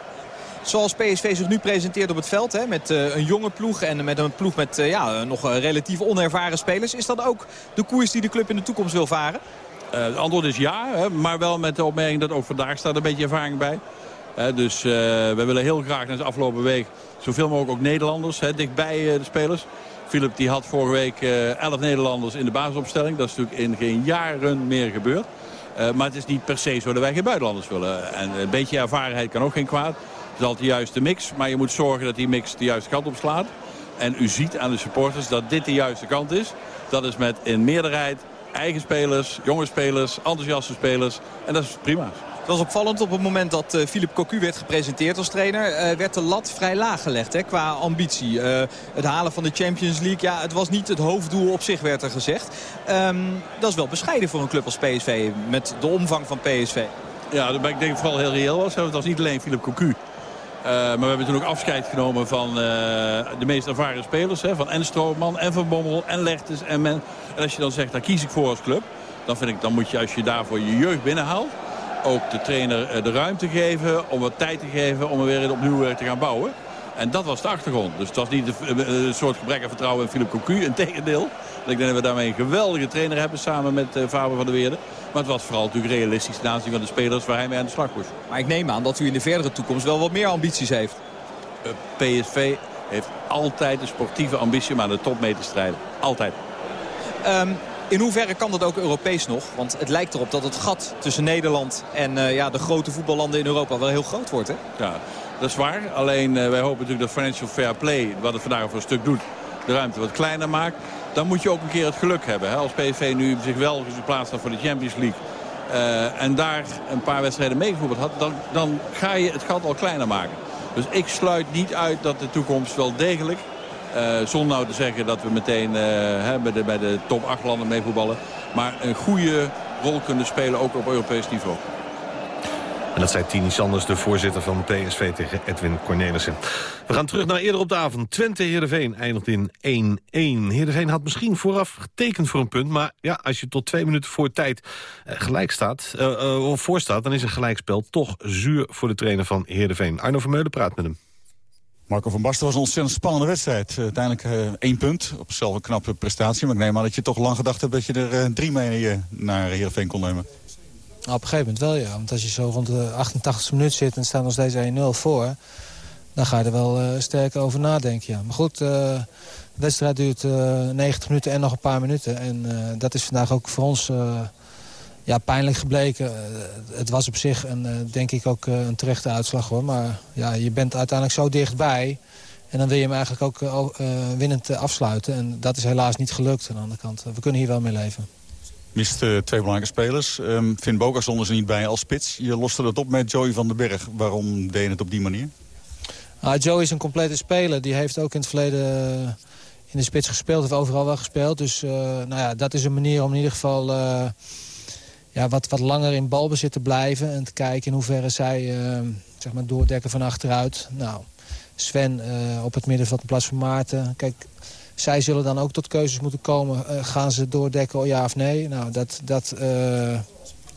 Zoals PSV zich nu presenteert op het veld, hè, met uh, een jonge ploeg en met een ploeg met ja, nog relatief onervaren spelers. Is dat ook de koers die de club in de toekomst wil varen? het antwoord is ja, hè, maar wel met de opmerking dat ook vandaag staat een beetje ervaring bij. dus we willen heel graag naar de afgelopen week zoveel mogelijk ook Nederlanders hè, dichtbij de spelers. Philip die had vorige week uh, 11 Nederlanders in de basisopstelling. Dat is natuurlijk in geen jaren meer gebeurd. Uh, maar het is niet per se zo dat wij geen buitenlanders willen. En een beetje ervarenheid kan ook geen kwaad. Het is altijd de juiste mix. Maar je moet zorgen dat die mix de juiste kant op slaat. En u ziet aan de supporters dat dit de juiste kant is. Dat is met in meerderheid eigen spelers, jonge spelers, enthousiaste spelers. En dat is prima. Het was opvallend op het moment dat uh, Philippe Cocu werd gepresenteerd als trainer. Uh, werd de lat vrij laag gelegd hè, qua ambitie. Uh, het halen van de Champions League, ja, het was niet het hoofddoel op zich werd er gezegd. Um, dat is wel bescheiden voor een club als PSV met de omvang van PSV. Ja, dat ik denk vooral heel reëel was. Het was niet alleen Philippe Cocu. maar we hebben toen ook afscheid genomen van de meest ervaren spelers. Hè, van en Strootman en Van Bommel en Lechtes. En, men. en als je dan zegt, daar kies ik voor als club. Dan, vind ik, dan moet je, als je daarvoor je jeugd binnenhaalt ook de trainer eh, de ruimte geven, om wat tijd te geven om er weer opnieuw eh, te gaan bouwen. En dat was de achtergrond. Dus het was niet een eh, soort gebrek aan vertrouwen in Philippe Cocu. Integendeel. Ik denk dat we daarmee een geweldige trainer hebben samen met Faber van der Weerde. Maar het was vooral natuurlijk realistisch ten aanzien van de spelers waar hij mee aan de slag moest. Maar ik neem aan dat u in de verdere toekomst wel wat meer ambities heeft. PSV heeft altijd de sportieve ambitie om aan de top mee te strijden. Altijd. Um, in hoeverre kan dat ook Europees nog? Want het lijkt erop dat het gat tussen Nederland en uh, ja, de grote voetballanden in Europa wel heel groot wordt. Hè? Ja, dat is waar. Alleen uh, wij hopen natuurlijk dat Financial Fair Play, wat het vandaag voor een stuk doet, de ruimte wat kleiner maakt. Dan moet je ook een keer het geluk hebben. Hè? Als PSV nu zich wel geplaatst heeft voor de Champions League. eh, en daar een paar wedstrijden meegevoerd had... Dan, dan ga je het gat al kleiner maken. Dus ik sluit niet uit dat de toekomst wel degelijk... Uh, zonder nou te zeggen dat we meteen hè, bij, de, bij de top 8 landen meevoetballen... maar een goede rol kunnen spelen, ook op Europees niveau. En dat zei Tini Sanders, de voorzitter van PSV tegen Edwin Cornelissen. We gaan terug naar eerder op de avond. Twente Heerenveen eindigt in 1-1. Heerenveen had misschien vooraf getekend voor een punt... maar ja, als je tot twee minuten voor tijd uh, gelijk staat, uh, uh, of voor staat... dan is een gelijkspel toch zuur voor de trainer van Heerenveen. Arno Vermeulen praat met hem. Marco van Basten was een ontzettend spannende wedstrijd. uiteindelijk uh, één punt, op zichzelf een knappe prestatie. Maar ik neem aan dat je toch lang gedacht hebt dat je er uh, drie mee naar Heerenveen kon nemen. Nou, op een gegeven moment wel, ja. Want als je zo rond de 88e minuut zit en staat nog steeds 1-0 voor... dan ga je er wel sterk over nadenken, ja. Maar goed, de wedstrijd duurt uh, 90 minuten en nog een paar minuten. En dat is vandaag ook voor ons ja, pijnlijk gebleken. het was op zich, een, denk ik, ook een terechte uitslag, hoor. Maar ja, je bent uiteindelijk zo dichtbij... En dan wil je hem eigenlijk ook winnend afsluiten. En dat is helaas niet gelukt aan de andere kant. We kunnen hier wel mee leven mist uh, twee belangrijke spelers. Um, Finn is er niet bij als spits. Je loste dat op met Joey van den Berg. Waarom deed je het op die manier? Ah, Joey is een complete speler. Die heeft ook in het verleden uh, in de spits gespeeld. Heeft overal wel gespeeld. Dus uh, nou ja, dat is een manier om in ieder geval ja, wat, wat langer in balbezit te blijven. En te kijken in hoeverre zij zeg maar doordekken van achteruit. Nou, Sven op het middenveld in plaats van Maarten. Kijk, zij zullen dan ook tot keuzes moeten komen. Uh, gaan ze doordekken, ja of nee? Nou, dat, dat,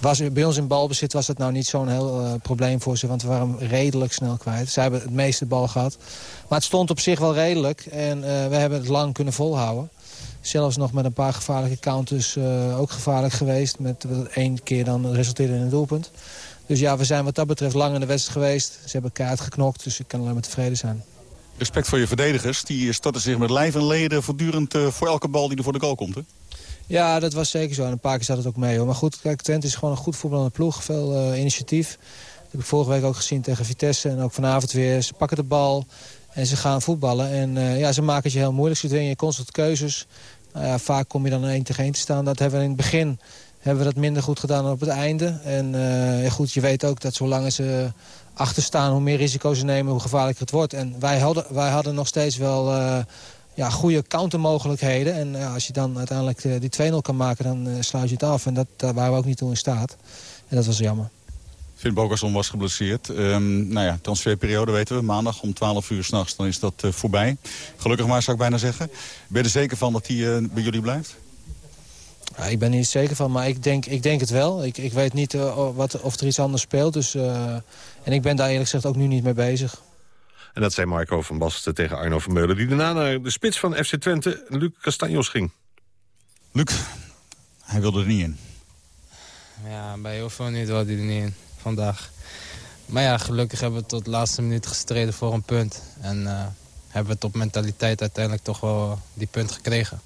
was, bij ons in balbezit was dat nou niet zo'n heel probleem voor ze. Want we waren redelijk snel kwijt. Zij hebben het meeste bal gehad. Maar het stond op zich wel redelijk. En we hebben het lang kunnen volhouden. Zelfs nog met een paar gevaarlijke counters ook gevaarlijk geweest. Met één keer dan resulteerde in een doelpunt. Dus ja, we zijn wat dat betreft lang in de wedstrijd geweest. Ze hebben kaart geknokt, dus ik kan alleen maar tevreden zijn. Respect voor je verdedigers. Die starten zich met lijf en leden voortdurend uh, voor elke bal die er voor de goal komt. Hè? Ja, dat was zeker zo. En een paar keer zat het ook mee. Hoor. Maar goed, kijk, Twente is gewoon een goed voetballende ploeg. Veel uh, initiatief. Dat heb ik vorige week ook gezien tegen Vitesse. En ook vanavond weer. Ze pakken de bal en ze gaan voetballen. En uh, ja, ze maken het je heel moeilijk. Ze dwingen je constant keuzes. Nou ja, vaak kom je dan één tegen één te staan. Dat hebben we in het begin hebben we dat minder goed gedaan dan op het einde. En ja, goed, je weet ook dat zolang ze achter staan, hoe meer risico's ze nemen, hoe gevaarlijker het wordt. En wij hadden, wij hadden nog steeds wel uh, ja, goede countermogelijkheden. En als je dan uiteindelijk die 2-0 kan maken, dan sluit je het af. En dat, daar waren we ook niet toe in staat. En dat was jammer. Finn Bogason was geblesseerd. Um, nou ja, transferperiode weten we. Maandag om 12 uur s'nachts, dan is dat voorbij. Gelukkig maar, zou ik bijna zeggen. Ben je er zeker van dat hij bij jullie blijft? Ja, ik ben er niet zeker van, maar ik denk, ik denk het wel. Ik, ik weet niet uh, wat, of er iets anders speelt. Dus, uh, en ik ben daar eerlijk gezegd ook nu niet mee bezig. En dat zei Marco van Basten tegen Arno Vermeulen... die daarna naar de spits van FC Twente, Luc Castanjos, ging. Luc, hij wilde er niet in. Ja, bij heel veel niet wilde hij er niet in vandaag. Maar ja, gelukkig hebben we tot de laatste minuut gestreden voor een punt. En uh, hebben we tot mentaliteit uiteindelijk toch wel die punt gekregen.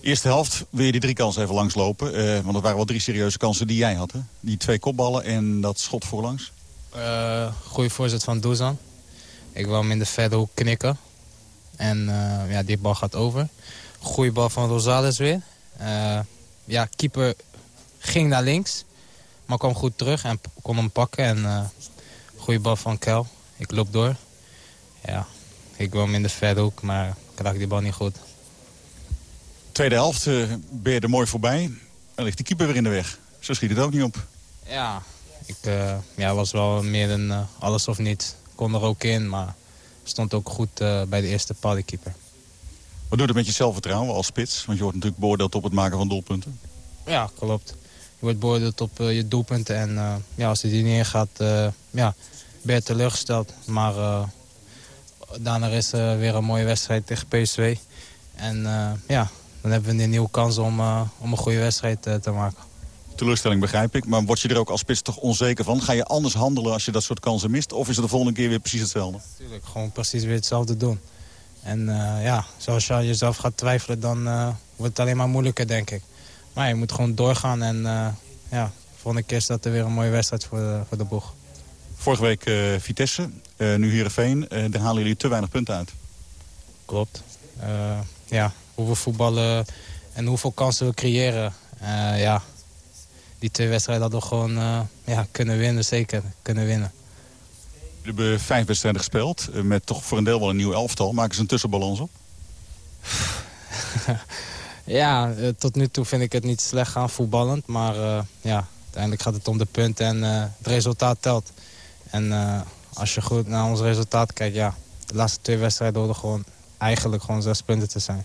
Eerste helft wil je die drie kansen even langslopen. Uh, want dat waren wel drie serieuze kansen die jij had. Hè? Die twee kopballen en dat schot voorlangs. Uh, goede voorzet van Doezan. Ik wil hem in de verre hoek knikken. En ja, die bal gaat over. Goede bal van Rosales weer. ja, keeper ging naar links. Maar kwam goed terug en kon hem pakken. En goede bal van Kel. Ik loop door. Ja, ik wil hem in de verre hoek, maar ik raak die bal niet goed. Tweede helft uh, ben je er mooi voorbij. Dan ligt de keeper weer in de weg. Zo schiet het ook niet op. Ja, ik uh, ja, was wel meer dan uh, alles of niet. Kon er ook in, maar stond ook goed bij de eerste paal, de keeper. Wat doet het met je zelfvertrouwen als spits? Want je wordt natuurlijk beoordeeld op het maken van doelpunten. Ja, klopt. Je wordt beoordeeld op je doelpunten. En ja, als hij die niet ingaat, ja, ben je teleurgesteld. Maar daarna is er weer een mooie wedstrijd tegen PSV. En ja, dan hebben we een nieuwe kans om, om een goede wedstrijd te maken. Teleurstelling begrijp ik, maar word je er ook als spits toch onzeker van? Ga je anders handelen als je dat soort kansen mist? Of is het de volgende keer weer precies hetzelfde? Natuurlijk, gewoon precies weer hetzelfde doen. En uh, ja, zoals je aan jezelf gaat twijfelen, dan wordt het alleen maar moeilijker, denk ik. Maar je moet gewoon doorgaan en ja, volgende keer staat er weer een mooie wedstrijd voor de, voor de boeg. Vorige week Vitesse, nu Heerenveen, daar halen jullie te weinig punten uit. Klopt. ja, hoe we voetballen en hoeveel kansen we creëren. Ja, die twee wedstrijden hadden we gewoon eh, ja, kunnen winnen, zeker kunnen winnen. Jullie hebben vijf wedstrijden gespeeld, eh, met toch voor een deel wel een nieuw elftal. Maken ze een tussenbalans op? Ja, eh, tot nu toe vind ik het niet slecht gaan voetballend. Maar eh, ja, uiteindelijk gaat het om de punten en eh, het resultaat telt. En eh, als je goed naar ons resultaat kijkt, ja, de laatste twee wedstrijden hoorden gewoon eigenlijk gewoon zes punten te zijn.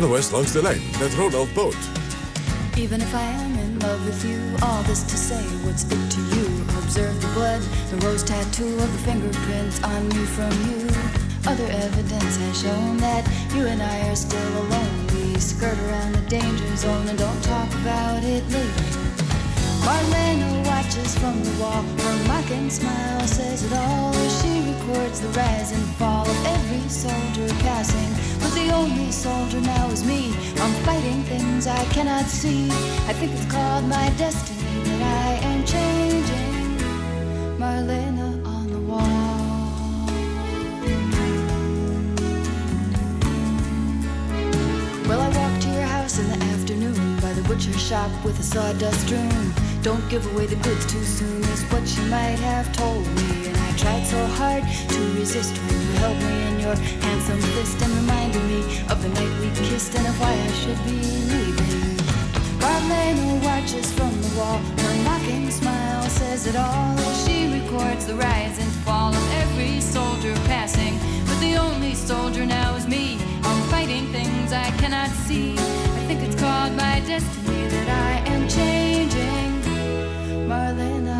NOS langs de lijn met Ronald Boot. Even if I am in love with you, all this to say, what's to you? The blood, the rose tattoo of the fingerprints on me from you. Other evidence has shown that you and I are still alone. We skirt around the danger zone and don't talk about it later. Marlena watches from the wall. Her mocking smile says it all. She records the rise and fall of every soldier passing. But the only soldier now is me. I'm fighting things I cannot see. I think it's called my destiny that I am changing. Marlena on the wall. Well, I walked to your house in the afternoon by the butcher shop with a sawdust room. Don't give away the goods too soon, is what she might have told me. And I tried so hard to resist when you held me in your handsome fist and reminded me of the night we kissed and of why I should be leaving. Marlena watches from the wall, her mocking smile says it all. She records the rise and fall of every soldier passing. But the only soldier now is me. I'm fighting things I cannot see. I think it's called my destiny that I am changing. Marlena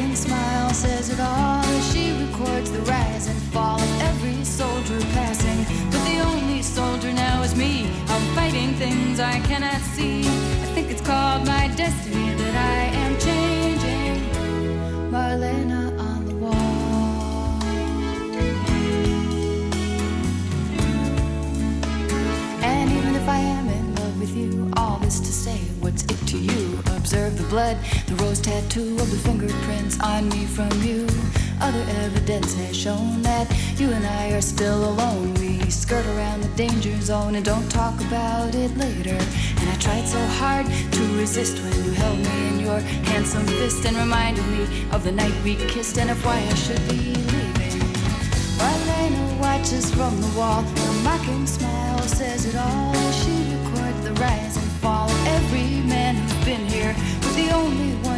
Her smile says it all. She records the rise and fall of every soldier passing. But the only soldier now is me. I'm fighting things I cannot see. I think it's called my destiny that I am changing. Marlena on the wall. And even if I am in love with you, all this to say, what's it to you? Observe the blood, rose tattoo of the fingerprints on me from you. Other evidence has shown that you and I are still alone. We skirt around the danger zone and don't talk about it later. And I tried so hard to resist when you held me in your handsome fist and reminded me of the night we kissed and of why I should be leaving. Marlena watches from the wall. Her mocking smile says it all. She records the rise and fall of every man who's been here. But the only one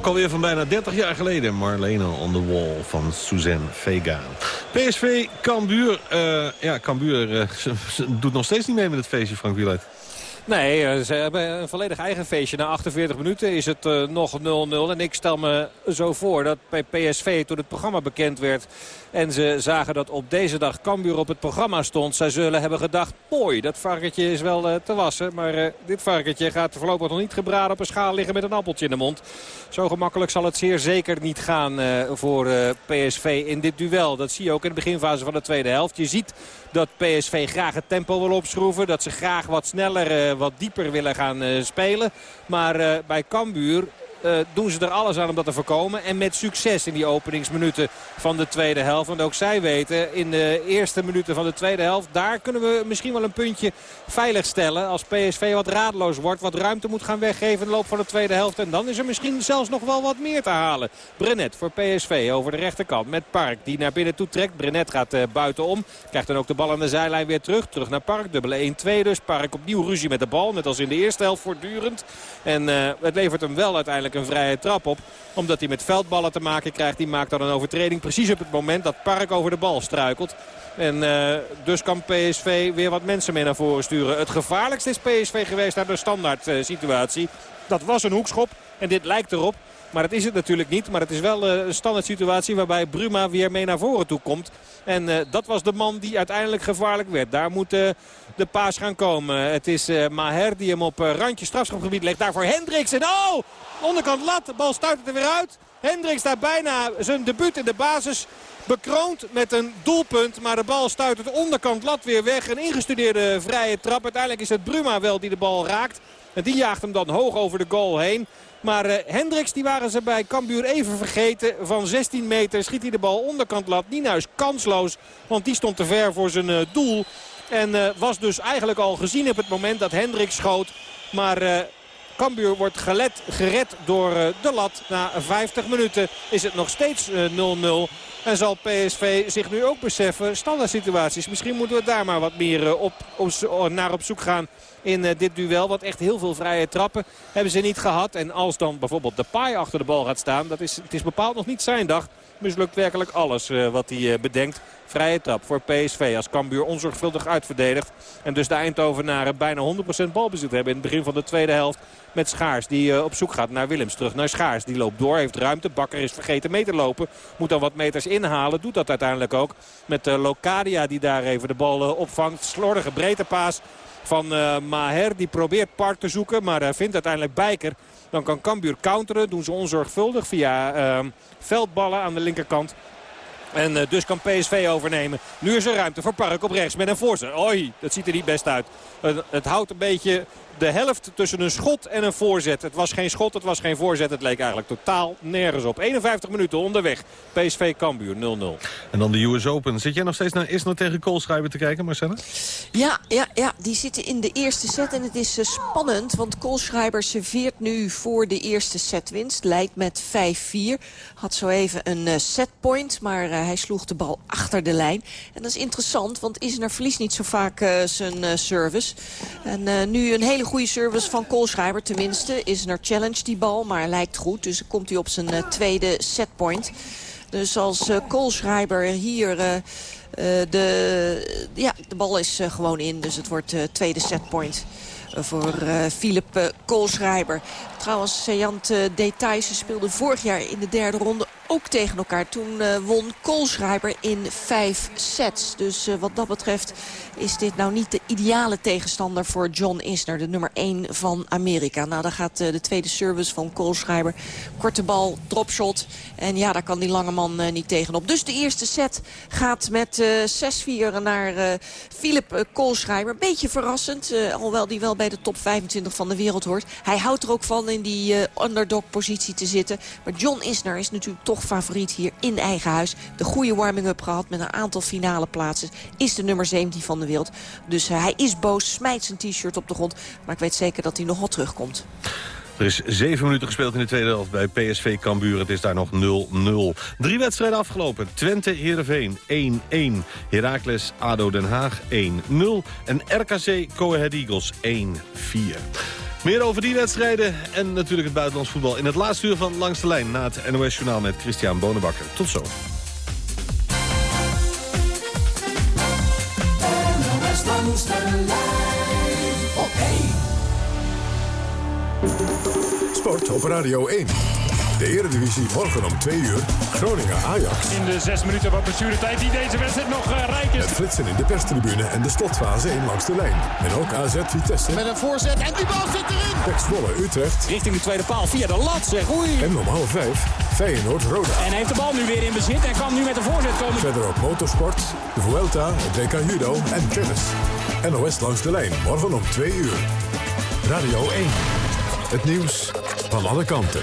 Ook alweer van bijna 30 jaar geleden. Marlene on the Wall van Suzanne Vega. PSV, Cambuur. eh ja, Cambuur ze doet nog steeds niet mee met het feestje, Frank Wieluid. Nee, eh, ze hebben een volledig eigen feestje. Na 48 minuten is het eh, nog 0-0. En ik stel me zo voor dat bij PSV toen het programma bekend werd... en ze zagen dat op deze dag Cambuur op het programma stond... zij zullen hebben gedacht, mooi, dat varkentje is wel eh, te wassen. Maar dit varkentje gaat voorlopig nog niet gebraden op een schaal liggen met een appeltje in de mond. Zo gemakkelijk zal het zeer zeker niet gaan voor PSV in dit duel. Dat zie je ook in de beginfase van de tweede helft. Je ziet dat PSV graag het tempo wil opschroeven. Dat ze graag wat sneller, wat dieper willen gaan eh, spelen. Maar eh, bij Cambuur eh, doen ze er alles aan om dat te voorkomen. En met succes in die openingsminuten van de tweede helft. Want ook zij weten in de eerste minuten van de tweede helft... daar kunnen we misschien wel een puntje veilig stellen. Als PSV wat radeloos wordt, wat ruimte moet gaan weggeven in de loop van de tweede helft. En dan is er misschien zelfs nog wel wat meer te halen. Brenet voor PSV over de rechterkant met Park die naar binnen toe trekt. Brenet gaat uh, buitenom. Krijgt dan ook de bal aan de zijlijn weer terug. Terug naar Park. Dubbele 1-2 dus. Park opnieuw ruzie met de bal. Net als in de eerste helft voortdurend. En uh, het levert hem wel uiteindelijk een vrije trap op. Omdat hij met veldballen te maken krijgt. Die maakt dan een overtreding precies op het moment dat Park over de bal struikelt. En uh, dus kan PSV weer wat mensen mee naar voren sturen. Het gevaarlijkste is PSV geweest naar de standaard uh, situatie. Dat was een hoekschop. En dit lijkt erop. Maar dat is het natuurlijk niet. Maar het is wel een standaard situatie waarbij Bruma weer mee naar voren toe komt. En dat was de man die uiteindelijk gevaarlijk werd. Daar moet de paas gaan komen. Het is uh, Maher die hem op randje strafschopgebied legt. Daarvoor Hendricks. En oh, onderkant lat. De bal stuit er weer uit. Hendricks daar bijna zijn debuut in de basis. Bekroond met een doelpunt. Maar de bal stuit het onderkant lat weer weg. Een ingestudeerde vrije trap. Uiteindelijk is het Bruma wel die de bal raakt. En die jaagt hem dan hoog over de goal heen. Maar uh, Hendricks die waren ze bij Cambuur even vergeten. Van 16 meter schiet hij de bal onderkant lat. Nienhuis kansloos. Want die stond te ver voor zijn doel. En uh, was dus eigenlijk al gezien op het moment dat Hendricks schoot. Maar Cambuur wordt gelet, gered door de lat. Na 50 minuten is het nog steeds 0-0. En zal PSV zich nu ook beseffen, standaard situaties. Misschien moeten we daar maar wat meer op, op, naar op zoek gaan in uh, dit duel. Want echt heel veel vrije trappen hebben ze niet gehad. En als dan bijvoorbeeld de paai achter de bal gaat staan. Dat is, het is bepaald nog niet zijn dag. Mislukt werkelijk alles uh, wat hij uh, bedenkt. Vrije trap voor PSV als Cambuur onzorgvuldig uitverdedigt. En dus de Eindhovenaren bijna 100% balbezit hebben in het begin van de tweede helft. Met Schaars die uh, op zoek gaat naar Willems. Terug naar Schaars. Die loopt door, heeft ruimte. Bakker is vergeten mee te lopen. Moet dan wat meters inhalen. Doet dat uiteindelijk ook. Met Locadia die daar even de bal opvangt. Slordige breedte paas van Maher. Die probeert Park te zoeken, maar vindt uiteindelijk Bijker. Dan kan Cambuur counteren. Doen ze onzorgvuldig via uh, veldballen aan de linkerkant. En uh, dus kan PSV overnemen. Nu is er ruimte voor Park op rechts met een voorzet. Oei, dat ziet er niet best uit. Het houdt een beetje de helft tussen een schot en een voorzet. Het was geen schot, het was geen voorzet. Het leek eigenlijk totaal nergens op. 51 minuten onderweg. PSV Cambuur 0-0. En dan de US Open. Zit jij nog steeds naar Isner tegen Koolschrijver te kijken, Marcella? Ja, ja, ja, die zitten in de eerste set. En het is uh, spannend, want Koolschrijver serveert nu voor de eerste setwinst. Leidt met 5-4. Had zo even een uh, setpoint, maar uh, hij sloeg de bal achter de lijn. En dat is interessant, want Isner verliest niet zo vaak zijn service. En nu een hele goede service van Koolschrijver. Tenminste, is naar challenge die bal, maar lijkt goed. Dus komt hij op zijn uh, tweede setpoint. Dus als uh, Koolschrijver hier... Uh, de, ja, de bal is gewoon in, dus het wordt tweede setpoint voor Philip Koolschrijver. Trouwens, Sejant uh, details. Ze speelden vorig jaar in de derde ronde ook tegen elkaar. Toen uh, won Koolschrijver in vijf sets. Dus uh, wat dat betreft is dit nou niet de ideale tegenstander voor John Isner. De nummer 1 van Amerika. Nou, dan gaat de tweede service van Koolschrijver. Korte bal, dropshot. En ja, daar kan die lange man niet tegenop. Dus de eerste set gaat met 6-4 naar Philip Koolschrijver. Beetje verrassend, alhoewel die wel bij de top 25 van de wereld hoort. Hij houdt er ook van in die underdog-positie te zitten. Maar John Isner is natuurlijk toch favoriet hier in eigen huis. De goede warming-up gehad met een aantal finale plaatsen. Is de nummer 17 van de wereld. Dus uh, hij is boos, smijt zijn t-shirt op de grond. Maar ik weet zeker dat hij nog wel terugkomt. Er is zeven minuten gespeeld in de tweede helft bij PSV Cambuur. Het is daar nog 0-0. Drie wedstrijden afgelopen. Twente Heerenveen 1-1. Heracles ADO Den Haag 1-0. En RKC Go Ahead Eagles 1-4. Meer over die wedstrijden en natuurlijk het buitenlands voetbal... in het laatste uur van Langs de Lijn na het NOS Journaal met Christian Bonenbakker. Tot zo. NOS Langs de Lijn op 1. Sport op Radio 1. De Eredivisie morgen om 2 uur. Groningen-Ajax. In de zes minuten van blessuretijd die deze wedstrijd nog uh, rijk is. Het flitsen in de perstribune en de slotfase in langs de lijn. En ook AZ Vitesse. Met een voorzet en die bal zit erin. Pek Zwolle Utrecht. Richting de tweede paal via de lat zeg. Oei. En om half vijf Feyenoord-Roda. En heeft de bal nu weer in bezit en kan nu met de voorzet komen. Verder ook motorsport, de Vuelta, het WK Judo en tennis. NOS langs de lijn morgen om 2 uur. Radio 1. Het nieuws van alle kanten.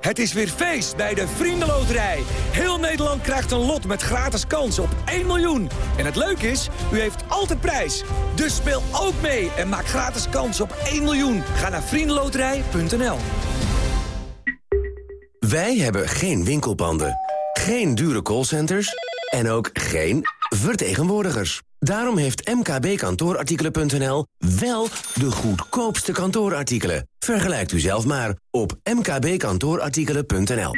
Het is weer feest bij de Vriendenloterij. Heel Nederland krijgt een lot met gratis kans op 1 miljoen. En het leuke is, u heeft altijd prijs. Dus speel ook mee en maak gratis kans op 1 miljoen. Ga naar vriendenloterij.nl Wij hebben geen winkelpanden, geen dure callcenters en ook geen vertegenwoordigers. Daarom heeft mkbkantoorartikelen.nl wel de goedkoopste kantoorartikelen. Vergelijkt u zelf maar op mkbkantoorartikelen.nl.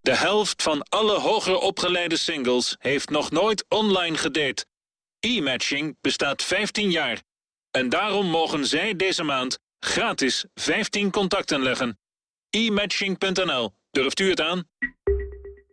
De helft van alle hoger opgeleide singles heeft nog nooit online gedate. E-matching bestaat 15 jaar. En daarom mogen zij deze maand gratis 15 contacten leggen. E-matching.nl. Durft u het aan?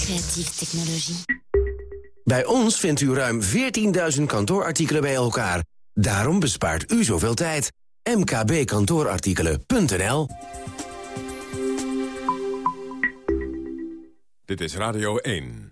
creatieve technologie. Bij ons vindt u ruim 14.000 kantoorartikelen bij elkaar. Daarom bespaart u zoveel tijd. mkbkantoorartikelen.nl Dit is Radio 1.